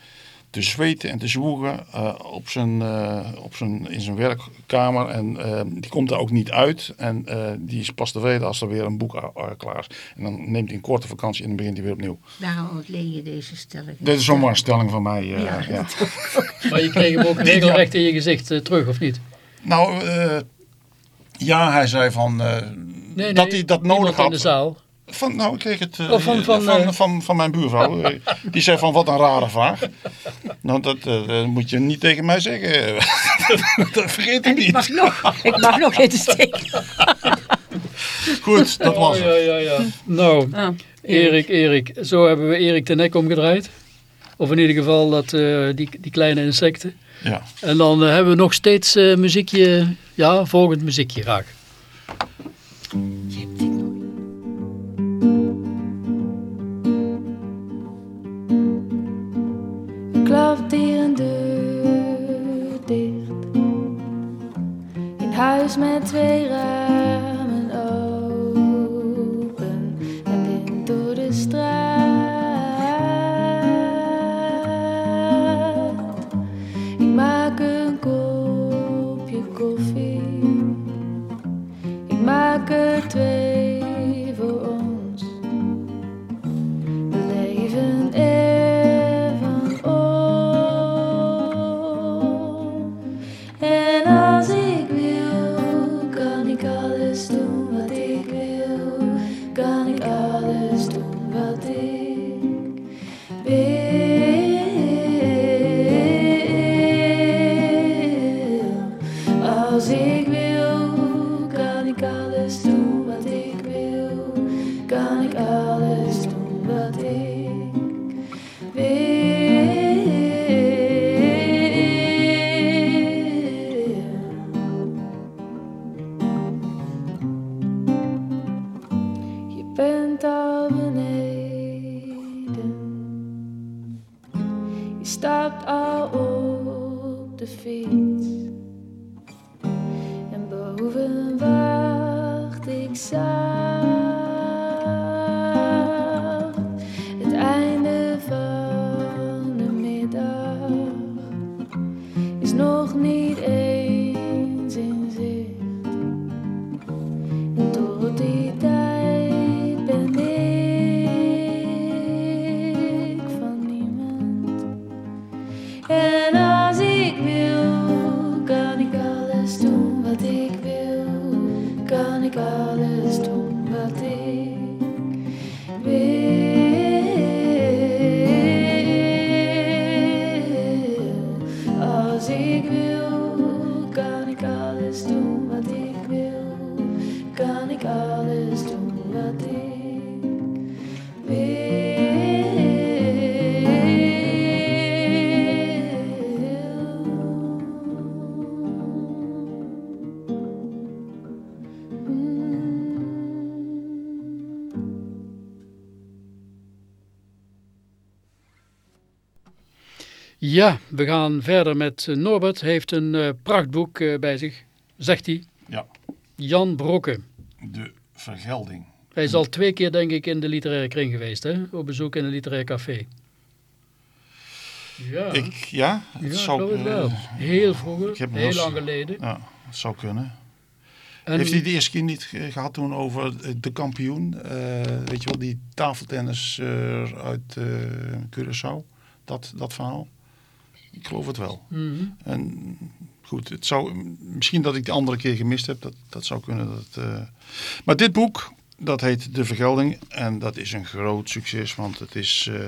te zweten en te zwoegen eh, op zijn, eh, op zijn, in zijn werkkamer. En eh, die komt daar ook niet uit. En eh, die is pas tevreden als er weer een boek klaar is. En dan neemt hij een korte vakantie en dan begint hij weer opnieuw. Daarom ontleen je deze stelling. Dit is zomaar een stelling van mij. eh, Ja, ja. Maar je kreeg hem ook regelrecht in je gezicht terug, of niet? Nou, eh, ja, hij zei van eh, Nee, dat hij dat nodig in de had. zaal. Van, nou, ik kreeg het eh, Oh, van- van, van, eh, van, van mijn buurvrouw. Die zei van, wat een rare vraag. Nou, dat eh, moet je niet tegen mij zeggen. dat vergeet ik En ik niet. mag nog, ik mag nog in de steek. Goed, dat was Oh, het. ja, ja, ja. Nou, Ah, Erik, Erik. Zo hebben we Erik de nek omgedraaid. Of in ieder geval dat, eh, die, die kleine insecten. Ja. En dan hebben we nog steeds eh, muziekje. Ja, volgend muziekje graag. Klapt hier een deur dicht. In huis met twee ramen open en wind door de straat. Ik maak een kopje koffie. Ik maak maken twee we gaan verder met eh, Norbert. heeft een eh, prachtboek eh, bij zich, zegt hij. Ja, Jan Brokke. de vergelding. Hij is al twee keer denk ik in de literaire kring geweest, hè? op bezoek in een literair café. Ja, Ik, ja, het ja zou, het wel. Heel vroeger, ik heb nog heel eens- lang geleden. ja, het zou kunnen. En, Heeft hij de eerste keer niet ge- gehad toen over de kampioen? weet je wel, die tafeltennis uit eh Curaçao? Dat, dat verhaal? Ik geloof het wel. Mhm. En goed, het zou, misschien dat ik de andere keer gemist heb. Dat, dat zou kunnen. Dat, eh, Maar dit boek, dat heet De Vergelding. En dat is een groot succes. Want het is eh,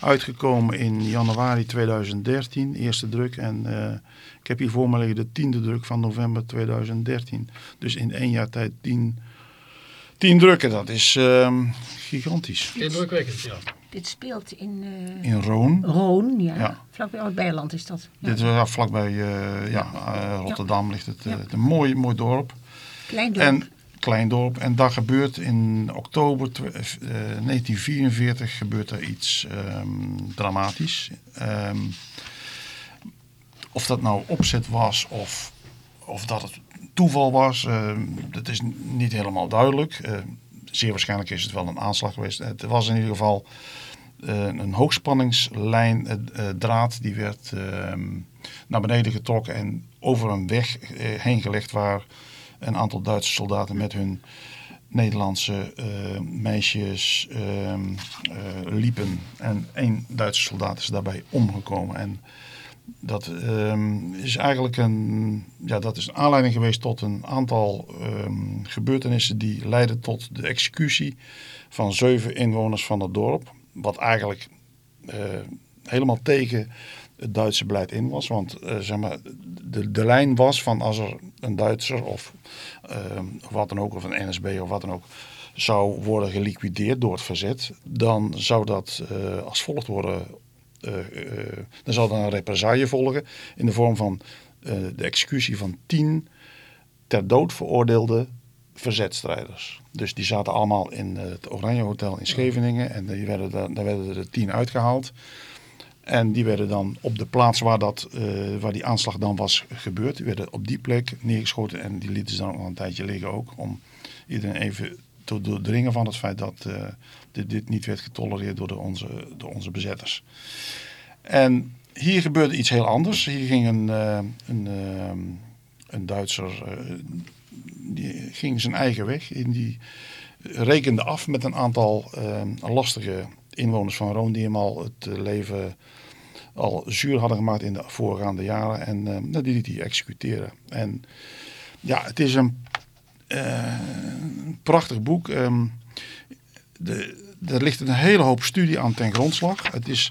uitgekomen in januari 2013. Eerste druk. En eh, ik heb hier voor me liggen de tiende druk van november 2013. Dus in één jaar tijd tien, tien drukken. Dat is ehm, gigantisch. Indrukwekkend, ja. Dit speelt in eh In Roon. Roon, ja. Ja. Vlakbij Oud-Beijerland is dat. Ja. Dit is ja, vlakbij eh, ja, eh, Rotterdam ligt het. Ja. het een mooi, mooi dorp. Klein dorp. En klein dorp. En daar gebeurt in oktober tw- eh, 1944 gebeurt er iets ehm, dramatisch. Ehm, of dat nou opzet was of, of dat het toeval was, ehm, dat is niet helemaal duidelijk. Zeer waarschijnlijk is het wel een aanslag geweest. Het was in ieder geval eh, een hoogspanningslijn, eh, draad, die werd ehm, naar beneden getrokken en over een weg eh, heen gelegd waar een aantal Duitse soldaten met hun Nederlandse meisjes ehm, eh, liepen. En één Duitse soldaat is daarbij omgekomen. En dat ehm, is eigenlijk een, ja, dat is een aanleiding geweest tot een aantal ehm, gebeurtenissen die leidden tot de executie van zeven inwoners van het dorp. Wat eigenlijk eh, helemaal tegen het Duitse beleid in was. Want eh, zeg maar, de, de lijn was van als er een Duitser of ehm, wat dan ook, of een NSB of wat dan ook, zou worden geliquideerd door het verzet, dan zou dat eh, als volgt worden. Eh, eh, dan zou er een represaille volgen in de vorm van eh, de executie van tien ter dood veroordeelde verzetstrijders. Dus die zaten allemaal in eh, het Oranje Hotel in Scheveningen en die werden daar, daar werden er tien uitgehaald. En die werden dan op de plaats waar, dat, eh, waar die aanslag dan was gebeurd, die werden op die plek neergeschoten en die lieten ze dan al een tijdje liggen ook. Om iedereen even te doordringen van het feit dat eh, dit, niet werd getolereerd door, de onze, door onze bezetters. En hier gebeurde iets heel anders. Hier ging een, eh, een, eh, een Duitser, eh, die ging zijn eigen weg. En die rekende af met een aantal lastige inwoners van Rome die hem al het leven al zuur hadden gemaakt in de voorgaande jaren. En nou, die liet hij executeren. En ja, het is een een prachtig boek. Ehm, de, er ligt een hele hoop studie aan ten grondslag. Het is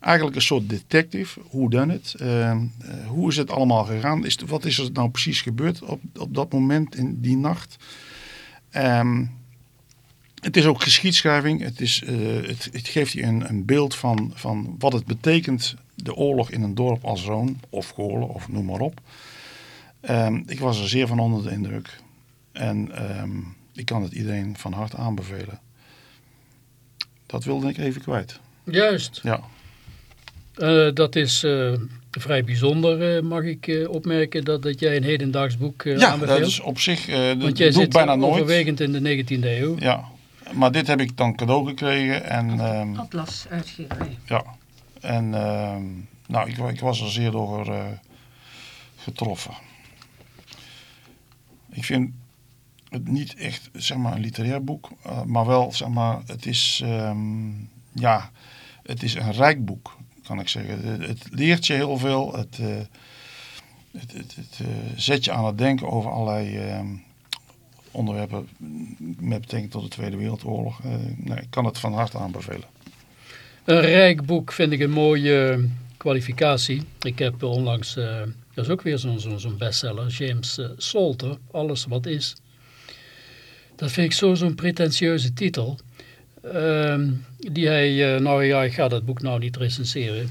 eigenlijk een soort detective. Hoe dan het? Ehm, eh, hoe is het allemaal gegaan? Is, wat is er nou precies gebeurd op, op dat moment in die nacht? Ehm, het is ook geschiedschrijving. Het, is, eh, het, geeft je een, een beeld van, van wat het betekent, de oorlog in een dorp als Roon, of Goorlen, of noem maar op. Ehm, ik was er zeer van onder de indruk. En ik kan het iedereen van harte aanbevelen. Dat wilde ik even kwijt. Juist. Ja, Eh, dat is eh, vrij bijzonder, eh, mag ik eh, opmerken, dat, dat jij een hedendaags boek eh ja aanbeveelt. dat is op zich, eh Want jij zit bijna nooit. overwegend in de 19e eeuw. Ja, maar dit heb ik dan cadeau gekregen. En ehm, Atlas uitgeverij. ja, en ehm, nou, ik, ik was er zeer door eh, getroffen. Ik vind het niet echt zeg maar, een literair boek, eh, maar wel, zeg maar, het is, ehm, ja, het is een rijk boek, kan ik zeggen. Het, leert je heel veel, het, eh, het, het, eh, zet je aan het denken over allerlei ehm, onderwerpen met betrekking tot de Tweede Wereldoorlog. Nee, ik kan het van harte aanbevelen. Een rijk boek vind ik een mooie kwalificatie. Ik heb onlangs, dat is ook weer zo'n bestseller, James Salter, Alles wat is. Dat vind ik zo zo'n pretentieuze titel. Ehm, die hij, eh, nou ja, ik ga dat boek nou niet recenseren,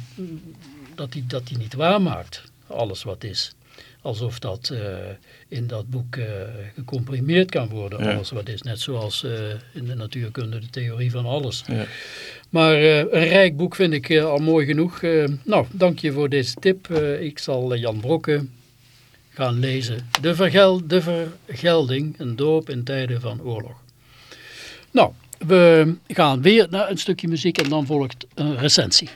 dat hij dat hij niet waarmaakt, alles wat is. Alsof dat eh, in dat boek eh, gecomprimeerd kan worden, Ja. alles wat is. Net zoals in de natuurkunde de theorie van alles. Ja. Maar een rijk boek vind ik al mooi genoeg. Nou, dank je voor deze tip. Ik zal Jan Brokke gaan lezen. De, vergel de Vergelding, een dorp in tijden van oorlog. Nou, we gaan weer naar een stukje muziek en dan volgt een recensie.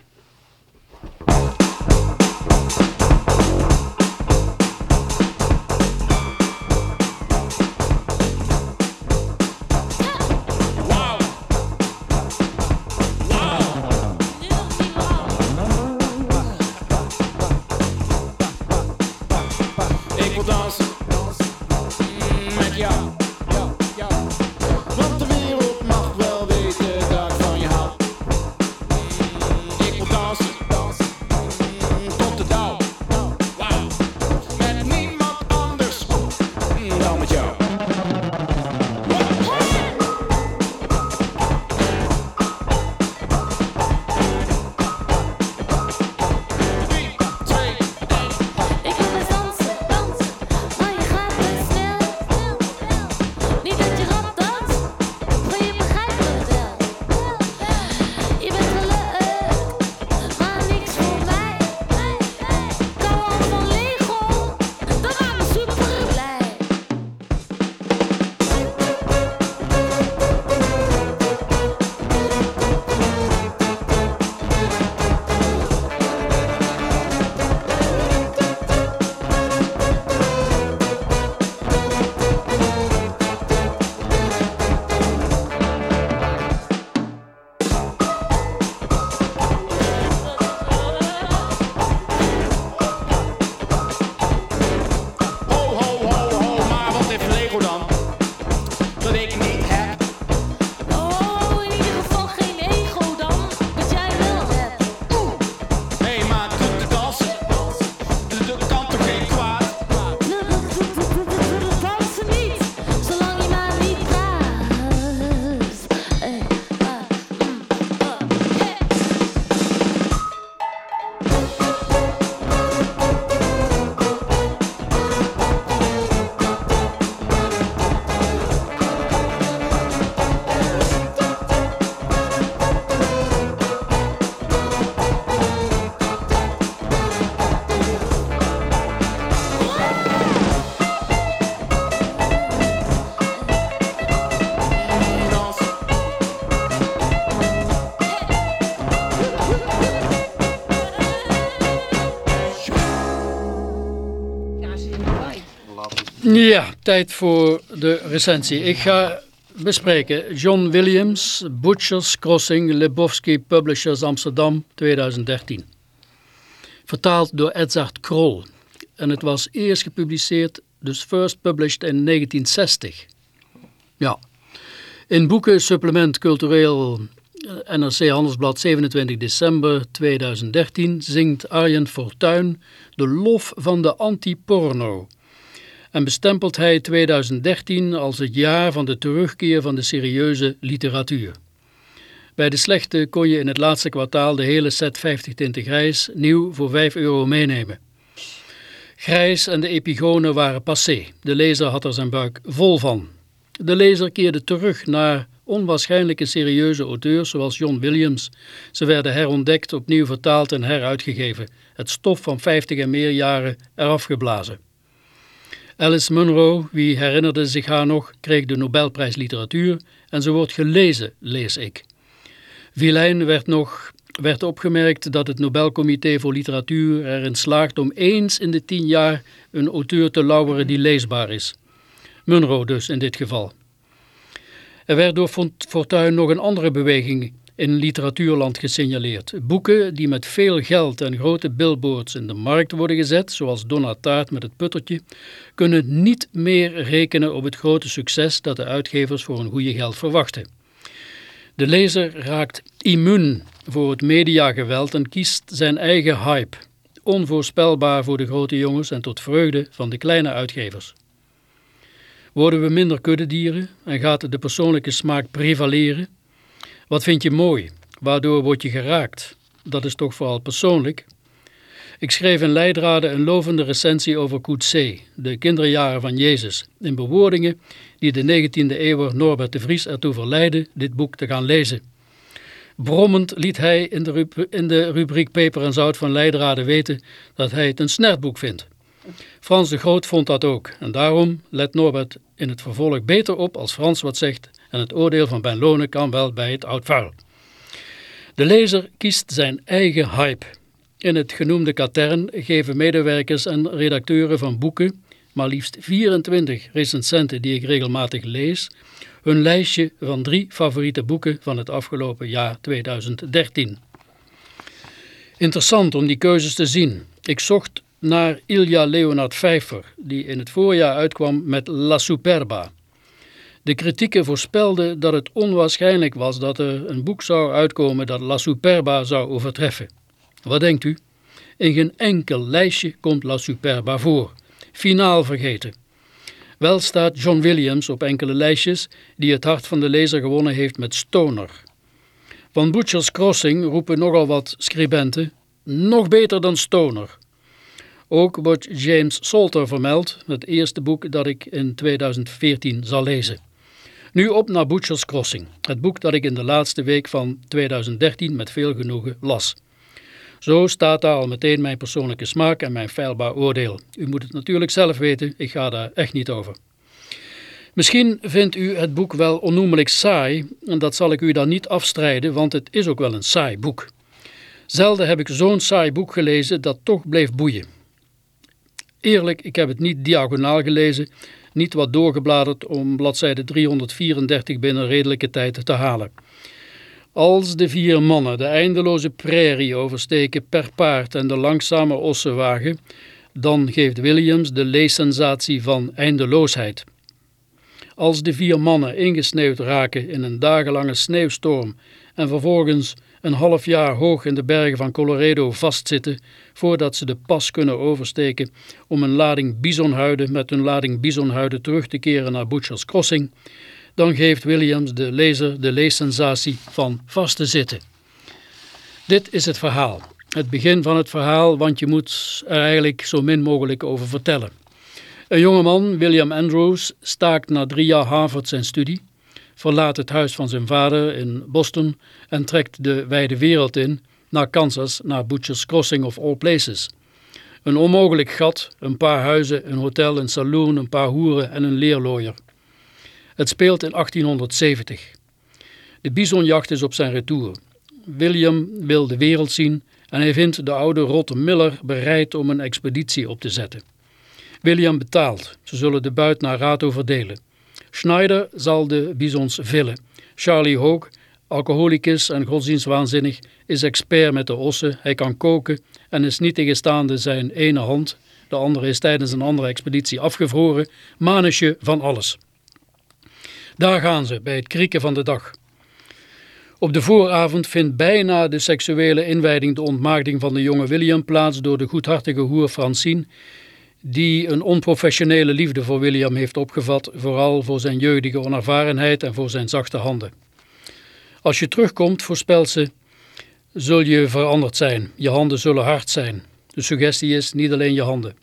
Ja, tijd voor de recensie. Ik ga bespreken John Williams, Butchers Crossing, Lebowski Publishers Amsterdam 2013. Vertaald door Edzard Krol. En het was eerst gepubliceerd, dus first published in 1960. Ja. In boeken Supplement Cultureel eh, NRC Handelsblad 27 december 2013 zingt Arjen Fortuyn de lof van de anti-porno en bestempelt hij 2013 als het jaar van de terugkeer van de serieuze literatuur. Bij de slechte kon je in het laatste kwartaal de hele set 50 tinten grijs nieuw voor 5 euro meenemen. Grijs en de epigonen waren passé. De lezer had er zijn buik vol van. De lezer keerde terug naar onwaarschijnlijke serieuze auteurs zoals John Williams. Ze werden herontdekt, opnieuw vertaald en heruitgegeven. Het stof van 50 en meer jaren eraf geblazen. Alice Munro, wie herinnerde zich haar nog, kreeg de Nobelprijs Literatuur en ze wordt gelezen, lees ik. Villain werd nog werd opgemerkt dat het Nobelcomité voor Literatuur erin slaagt om eens in de tien jaar een auteur te lauweren die leesbaar is. Munro dus in dit geval. Er werd door Fortuyn nog een andere beweging in literatuurland gesignaleerd. Boeken die met veel geld en grote billboards in de markt worden gezet, zoals Donna Taart met het puttertje, kunnen niet meer rekenen op het grote succes dat de uitgevers voor een goede geld verwachten. De lezer raakt immuun voor het mediageweld en kiest zijn eigen hype. Onvoorspelbaar voor de grote jongens en tot vreugde van de kleine uitgevers. Worden we minder kuddedieren en gaat de persoonlijke smaak prevaleren? Wat vind je mooi? Waardoor word je geraakt? Dat is toch vooral persoonlijk. Ik schreef in Leidraden een lovende recensie over Coetzee, de kinderjaren van Jezus, in bewoordingen die de 19e eeuwer Norbert de Vries ertoe verleidden dit boek te gaan lezen. Brommend liet hij in de, in de rubriek Peper en Zout van Leidraden weten dat hij het een snertboek vindt. Frans de Groot vond dat ook en daarom let Norbert in het vervolg beter op als Frans wat zegt en het oordeel van Ben Lone kan wel bij het oud vuil. De lezer kiest zijn eigen hype. In het genoemde katern geven medewerkers en redacteuren van boeken, maar liefst 24 recensenten die ik regelmatig lees, hun lijstje van drie favoriete boeken van het afgelopen jaar 2013. Interessant om die keuzes te zien. Ik zocht naar Ilja Leonard Vijver, die in het voorjaar uitkwam met La Superba. De kritieken voorspelden dat het onwaarschijnlijk was dat er een boek zou uitkomen dat La Superba zou overtreffen. Wat denkt u? In geen enkel lijstje komt La Superba voor. Finaal vergeten. Wel staat John Williams op enkele lijstjes die het hart van de lezer gewonnen heeft met Stoner. Van Butcher's Crossing roepen nogal wat scribenten, nog beter dan Stoner. Ook wordt James Salter vermeld, het eerste boek dat ik in 2014 zal lezen. Nu op naar Butcher's Crossing, het boek dat ik in de laatste week van 2013 met veel genoegen las. Zo staat daar al meteen mijn persoonlijke smaak en mijn feilbaar oordeel. U moet het natuurlijk zelf weten, ik ga daar echt niet over. Misschien vindt u het boek wel onnoemelijk saai en dat zal ik u dan niet afstrijden, want het is ook wel een saai boek. Zelden heb ik zo'n saai boek gelezen dat toch bleef boeien. Eerlijk, ik heb het niet diagonaal gelezen, niet wat doorgebladerd om bladzijde 334 binnen redelijke tijd te halen. Als de vier mannen de eindeloze prairie oversteken per paard en de langzame ossenwagen, dan geeft Williams de leessensatie van eindeloosheid. Als de vier mannen ingesneeuwd raken in een dagenlange sneeuwstorm en vervolgens een half jaar hoog in de bergen van Colorado vastzitten voordat ze de pas kunnen oversteken om een lading bisonhuiden met een lading bisonhuiden terug te keren naar Butcher's Crossing, dan geeft Williams de lezer de leessensatie van vast te zitten. Dit is het verhaal. Het begin van het verhaal, want je moet er eigenlijk zo min mogelijk over vertellen. Een jongeman, William Andrews, staakt na drie jaar Harvard zijn studie verlaat het huis van zijn vader in Boston en trekt de wijde wereld in, naar Kansas, naar Butcher's Crossing of all places. Een onmogelijk gat, een paar huizen, een hotel, een saloon, een paar hoeren en een leerlooier. Het speelt in 1870. De bisonjacht is op zijn retour. William wil de wereld zien en hij vindt de oude Rotte Miller bereid om een expeditie op te zetten. William betaalt. Ze zullen de buit naar rato verdelen. Schneider zal de bizons villen. Charlie Hoog, alcoholicus en godsdienstwaanzinnig, is expert met de ossen. Hij kan koken en is niet tegenstaande zijn ene hand. De andere is tijdens een andere expeditie afgevroren. Manusje van alles. Daar gaan ze, bij het krieken van de dag. Op de vooravond vindt bijna de seksuele inwijding de ontmaagding van de jonge William plaats door de goedhartige hoer Francine, die een onprofessionele liefde voor William heeft opgevat, vooral voor zijn jeugdige onervarenheid en voor zijn zachte handen. Als je terugkomt, voorspelt ze, zul je veranderd zijn. Je handen zullen hard zijn. De suggestie is niet alleen je handen.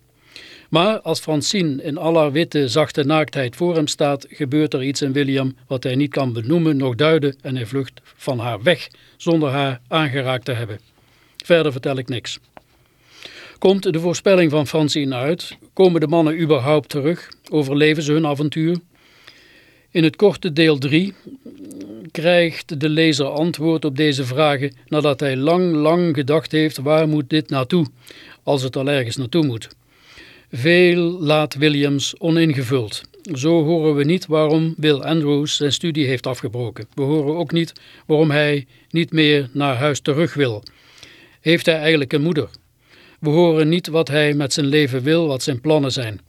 Maar als Francine in al haar witte, zachte naaktheid voor hem staat, gebeurt er iets in William wat hij niet kan benoemen, nog duiden en hij vlucht van haar weg, zonder haar aangeraakt te hebben. Verder vertel ik niks. Komt de voorspelling van Francine uit? Komen de mannen überhaupt terug? Overleven ze hun avontuur? In het korte deel 3 krijgt de lezer antwoord op deze vragen nadat hij lang, lang gedacht heeft waar moet dit naartoe, als het al ergens naartoe moet. Veel laat Williams oningevuld. Zo horen we niet waarom Bill Andrews zijn studie heeft afgebroken. We horen ook niet waarom hij niet meer naar huis terug wil. Heeft hij eigenlijk een moeder? We horen niet wat hij met zijn leven wil, wat zijn plannen zijn.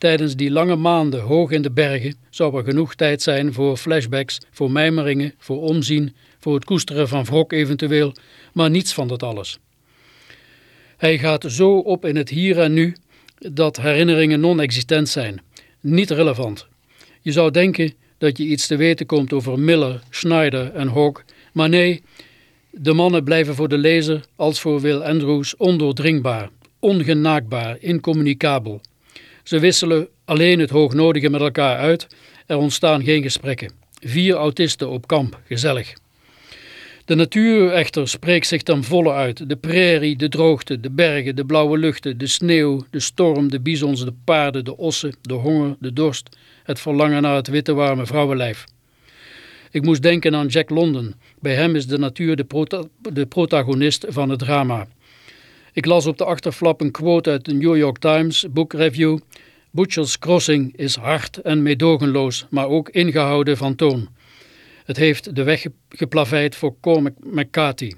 Tijdens die lange maanden hoog in de bergen zou er genoeg tijd zijn voor flashbacks, voor mijmeringen, voor omzien, voor het koesteren van wrok eventueel, maar niets van dat alles. Hij gaat zo op in het hier en nu dat herinneringen non-existent zijn, niet relevant. Je zou denken dat je iets te weten komt over Miller, Schneider en Hawk, maar nee, de mannen blijven voor de lezer als voor Will Andrews ondoordringbaar, ongenaakbaar, incommunicabel. Ze wisselen alleen het hoognodige met elkaar uit, er ontstaan geen gesprekken. Vier autisten op kamp, gezellig. De natuur echter spreekt zich ten volle uit. De prairie, de droogte, de bergen, de blauwe luchten, de sneeuw, de storm, de bizons, de paarden, de ossen, de honger, de dorst, het verlangen naar het witte warme vrouwenlijf. Ik moest denken aan Jack London. Bij hem is de natuur de, de protagonist van het drama. Ik las op de achterflap een quote uit de New York Times Book Review. Butcher's Crossing is hard en meedogenloos, maar ook ingehouden van toon. Het heeft de weg geplaveid voor Cormac McCarthy.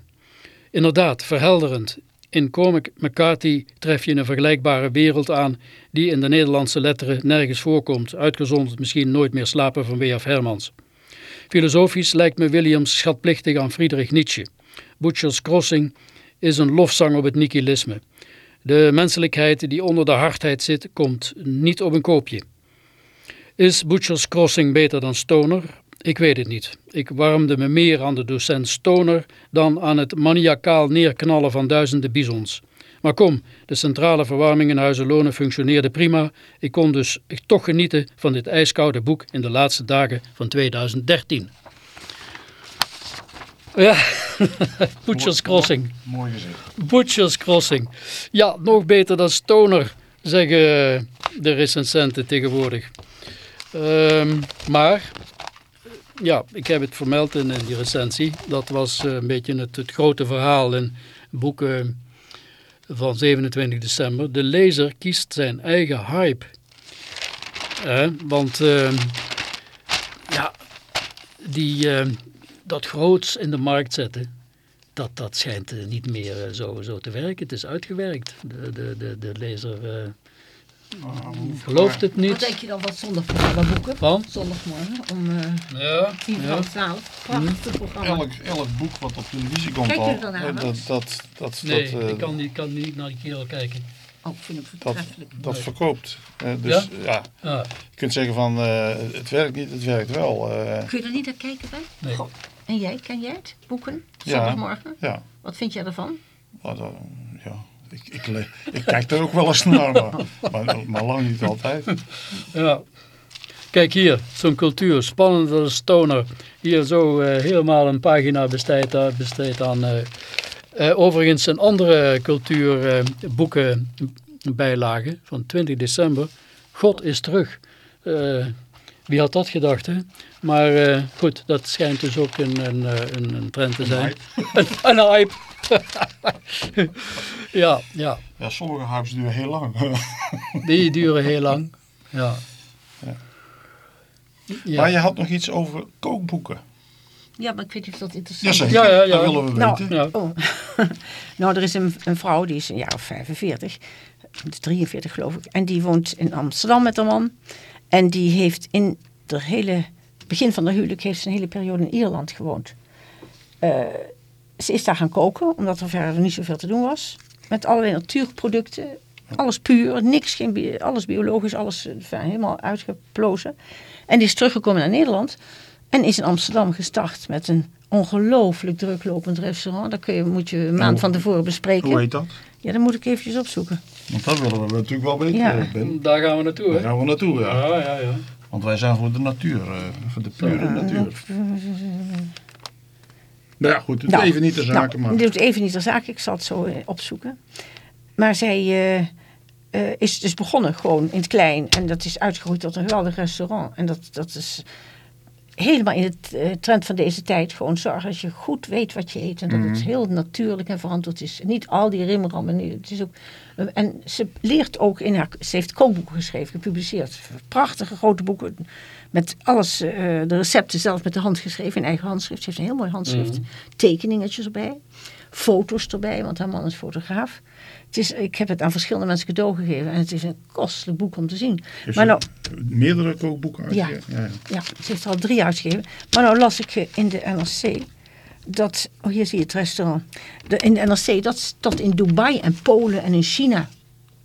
Inderdaad, verhelderend. In Cormac McCarthy tref je een vergelijkbare wereld aan die in de Nederlandse letteren nergens voorkomt, uitgezonderd misschien nooit meer slapen van W.F. Hermans. Filosofisch lijkt me Williams schatplichtig aan Friedrich Nietzsche. Butcher's Crossing is een lofzang op het nihilisme. De menselijkheid die onder de hardheid zit, komt niet op een koopje. Is Butcher's Crossing beter dan Stoner? Ik weet het niet. Ik warmde me meer aan de docent Stoner dan aan het maniacaal neerknallen van duizenden bizons. Maar kom, de centrale verwarming in Huizenlonen functioneerde prima. Ik kon dus toch genieten van dit ijskoude boek in de laatste dagen van 2013. Ja, Butcher's Crossing. Mooi gezegd. Butcher's Crossing. Ja, nog beter dan Stoner, zeggen de recensenten tegenwoordig. Ehm, maar, ja, ik heb het vermeld in, in die recensie. Dat was eh, een beetje het, het grote verhaal in boeken van 27 december. De lezer kiest zijn eigen hype. Eh, want, ehm, ja, die, ehm, dat groots in de markt zetten, dat, dat schijnt eh, niet meer eh, zo, zo te werken. Het is uitgewerkt. De, de, de, de lezer eh, gelooft het Wat niet. denk je dan van zondagmorgen boeken? Van? Zondagmorgen om eh Ja, tien ja. half twaalf. Prachtig programma. Elk, elk boek wat op televisie komt Kijk je al, er dan naar, eh, dat, dat, dat, Nee, dat, ik kan niet, kan niet naar die kerel kijken. Oh, ik vind hem dat, dat verkoopt. Dus ja? Ah, je kunt zeggen van eh, het werkt niet, het werkt wel. eh, Kun je er niet naar kijken bij? nee. Goh. En jij, ken jij het? Boeken? Ja. Zondagmorgen? ja, Wat vind jij ervan? dan- ja. Ik, ik, kijk er ook wel eens naar, maar, maar, maar lang niet altijd. Ja. Kijk hier, zo'n cultuur, spannender dan stoner. Hier zo eh, helemaal een pagina besteed, aan- besteed aan... eh, eh, overigens een andere cultuurboeken bijlage van 20 december. God is terug. Wie had dat gedacht, hè? Maar eh, goed, dat schijnt dus ook een, een, eh, een, een trend te zijn. Een, een hype. ja, ja, Ja, sommige hypes duren heel lang. die duren heel lang. Ja. Ja. Maar je had nog iets over kookboeken. Ja, maar ik weet niet of dat interessant Ja, is. zeker. Ja, ja, ja. Dat willen we Nou, weten. Ja. Oh. nou, er is een, een vrouw, die is een jaar of 45, 43 geloof ik. En die woont in Amsterdam met haar man. En die heeft in de hele, begin van de huwelijk, heeft ze een hele periode in Ierland gewoond. Eh, ze is daar gaan koken, omdat er verder niet zoveel te doen was. Met allerlei natuurproducten. Alles puur, niks, geen, bi- alles biologisch, alles eh, enfin, helemaal uitgeplozen. En die is teruggekomen naar Nederland. En is in Amsterdam gestart met een ongelooflijk druklopend restaurant. Dat kun je, moet je een maand van tevoren bespreken. Hoe heet dat? Ja, dat moet ik eventjes opzoeken. Want dat willen we natuurlijk wel weten, Ja. Ben. Daar gaan we naartoe, Daar hè? gaan we naartoe, ja. Ja, ja, ja. Want wij zijn voor de natuur, eh, voor de pure natuur. Nou ja, goed, het Nou, even niet de zaken, nou, maar... Dit doet even niet de zaak, ik zal het zo eh, opzoeken. Maar zij eh, eh, is dus begonnen gewoon in het klein. En dat is uitgegroeid tot een geweldig restaurant. En dat, dat is helemaal in het eh, trend van deze tijd. Gewoon zorgen dat je goed weet wat je eet. En dat Mhm. het heel natuurlijk en verantwoord is. Niet al die rimrammen. nee, Het is ook, eh, en ze leert ook in haar... Ze heeft kookboeken geschreven, gepubliceerd. Prachtige grote boeken. Met alles, eh, de recepten zelf met de hand geschreven. In eigen handschrift. Ze heeft een heel mooi handschrift. Tekeningetjes erbij. Foto's erbij, want haar man is fotograaf. Het is, ik heb het aan verschillende mensen cadeau gegeven. En het is een kostelijk boek om te zien. Heeft maar nou, Meerdere kookboeken uitgegeven? Ja. Ja. ja, ze heeft er al drie uitgegeven. Maar nou las ik eh, in de NRC dat, oh hier zie je het restaurant. De, in de NRC dat dat in Dubai en Polen en in China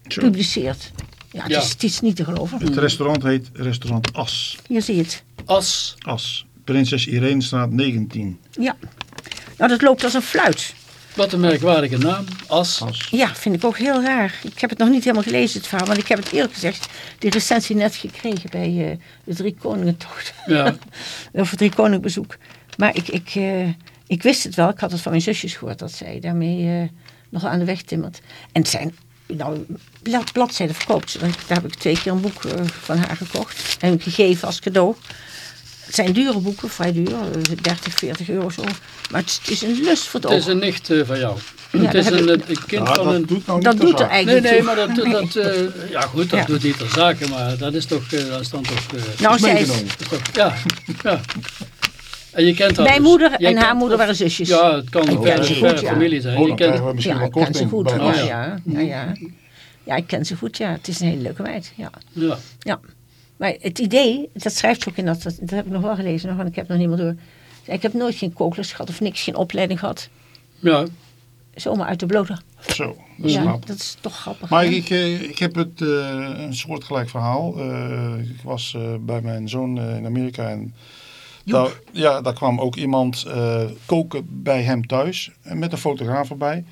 Zo. publiceert. Ja, het, Ja. Is, het is niet te geloven. Het restaurant heet Restaurant As. Hier zie je het. As. As. Prinses Irenestraat 19. Ja. Nou, dat loopt als een fluit. Wat een merkwaardige naam. As. As. Ja, vind ik ook heel raar. Ik heb het nog niet helemaal gelezen, het verhaal. Want ik heb het eerlijk gezegd, die recensie net gekregen bij eh, de Drie Koningentocht. Ja. Of het Drie Koning bezoek. Maar ik, ik, eh, ik wist het wel. Ik had het van mijn zusjes gehoord dat zij daarmee eh, nog aan de weg timmert. En het zijn nou, blad, bladzijden verkoopt. Daar heb ik twee keer een boek van haar gekocht. En gegeven als cadeau. Het zijn dure boeken, vrij duur. eh, 30, 40 euro zo. Maar het is een lust voor het Het oog. is een nicht eh, van jou. Ja, het is heb een, een kind Ja, van dat een... doet nou dat doet er. Nee, eigenlijk nee, toe. maar dat, dat eh, ja goed, dat Ja. doet niet ter zake, maar dat is toch, eh, dat is dan toch, eh, Nou, zij is, meegenomen. is toch ja, ja. En je kent haar Mijn dus. moeder Jij en haar kent- moeder waren zusjes. Ja, het kan een verre, familie zijn. Oh, je dan kent, we misschien ja, wel ik ken ze goed. Oh, ja. ja. Ja, ja. ja, ik ken ze goed, ja. Het is een hele leuke meid, ja. ja. ja. Maar het idee, dat schrijft ze ook in dat, dat, dat heb ik nog wel gelezen, nog, want ik heb nog niet meer door. Ik heb nooit geen kookles gehad of niks, geen opleiding gehad. ja, Zomaar uit de blote. Zo, dat Ja, snap. dat is toch grappig. Maar hè? ik, eh, ik heb het, eh, een soortgelijk verhaal. Eh, ik was eh, bij mijn zoon eh, in Amerika en daar, ja, daar kwam ook iemand eh, koken bij hem thuis met een fotograaf erbij.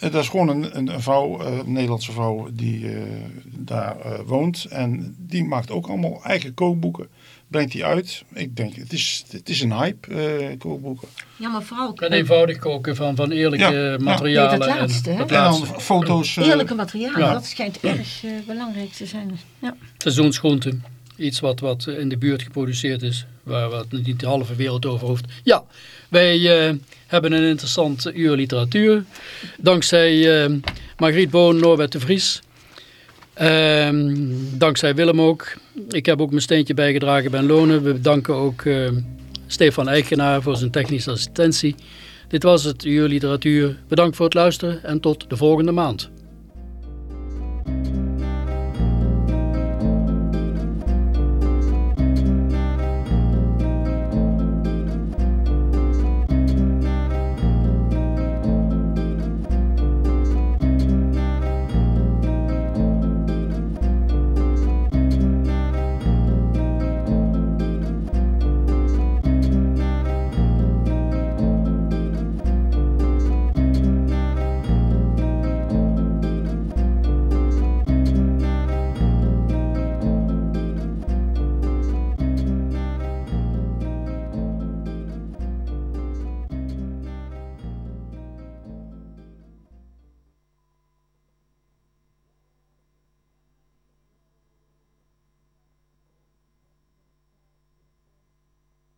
Eh, dat is gewoon een, een, een vrouw, eh, een Nederlandse vrouw die eh, daar eh, woont. En die maakt ook allemaal eigen kookboeken. Brengt die uit. Ik denk, het is, het is een hype, eh, kookboeken. Ja, maar vooral en eenvoudig koken van, van eerlijke Ja, materialen. Dat laatste, en hè? dat En dan laatste. foto's. eh, eerlijke materialen, ja. dat schijnt erg eh, belangrijk te zijn. Ja. Seizoensgroenten. Iets wat, wat in de buurt geproduceerd is, waar wat niet de halve wereld over hoeft. Ja, wij eh, hebben een interessant uur literatuur. Dankzij eh Margriet Boon, Norbert de Vries. Ehm, dankzij Willem ook. Ik heb ook mijn steentje bijgedragen bij Lonen. We bedanken ook eh, Stefan Eigenaar voor zijn technische assistentie. Dit was het uur literatuur. Bedankt voor het luisteren en tot de volgende maand.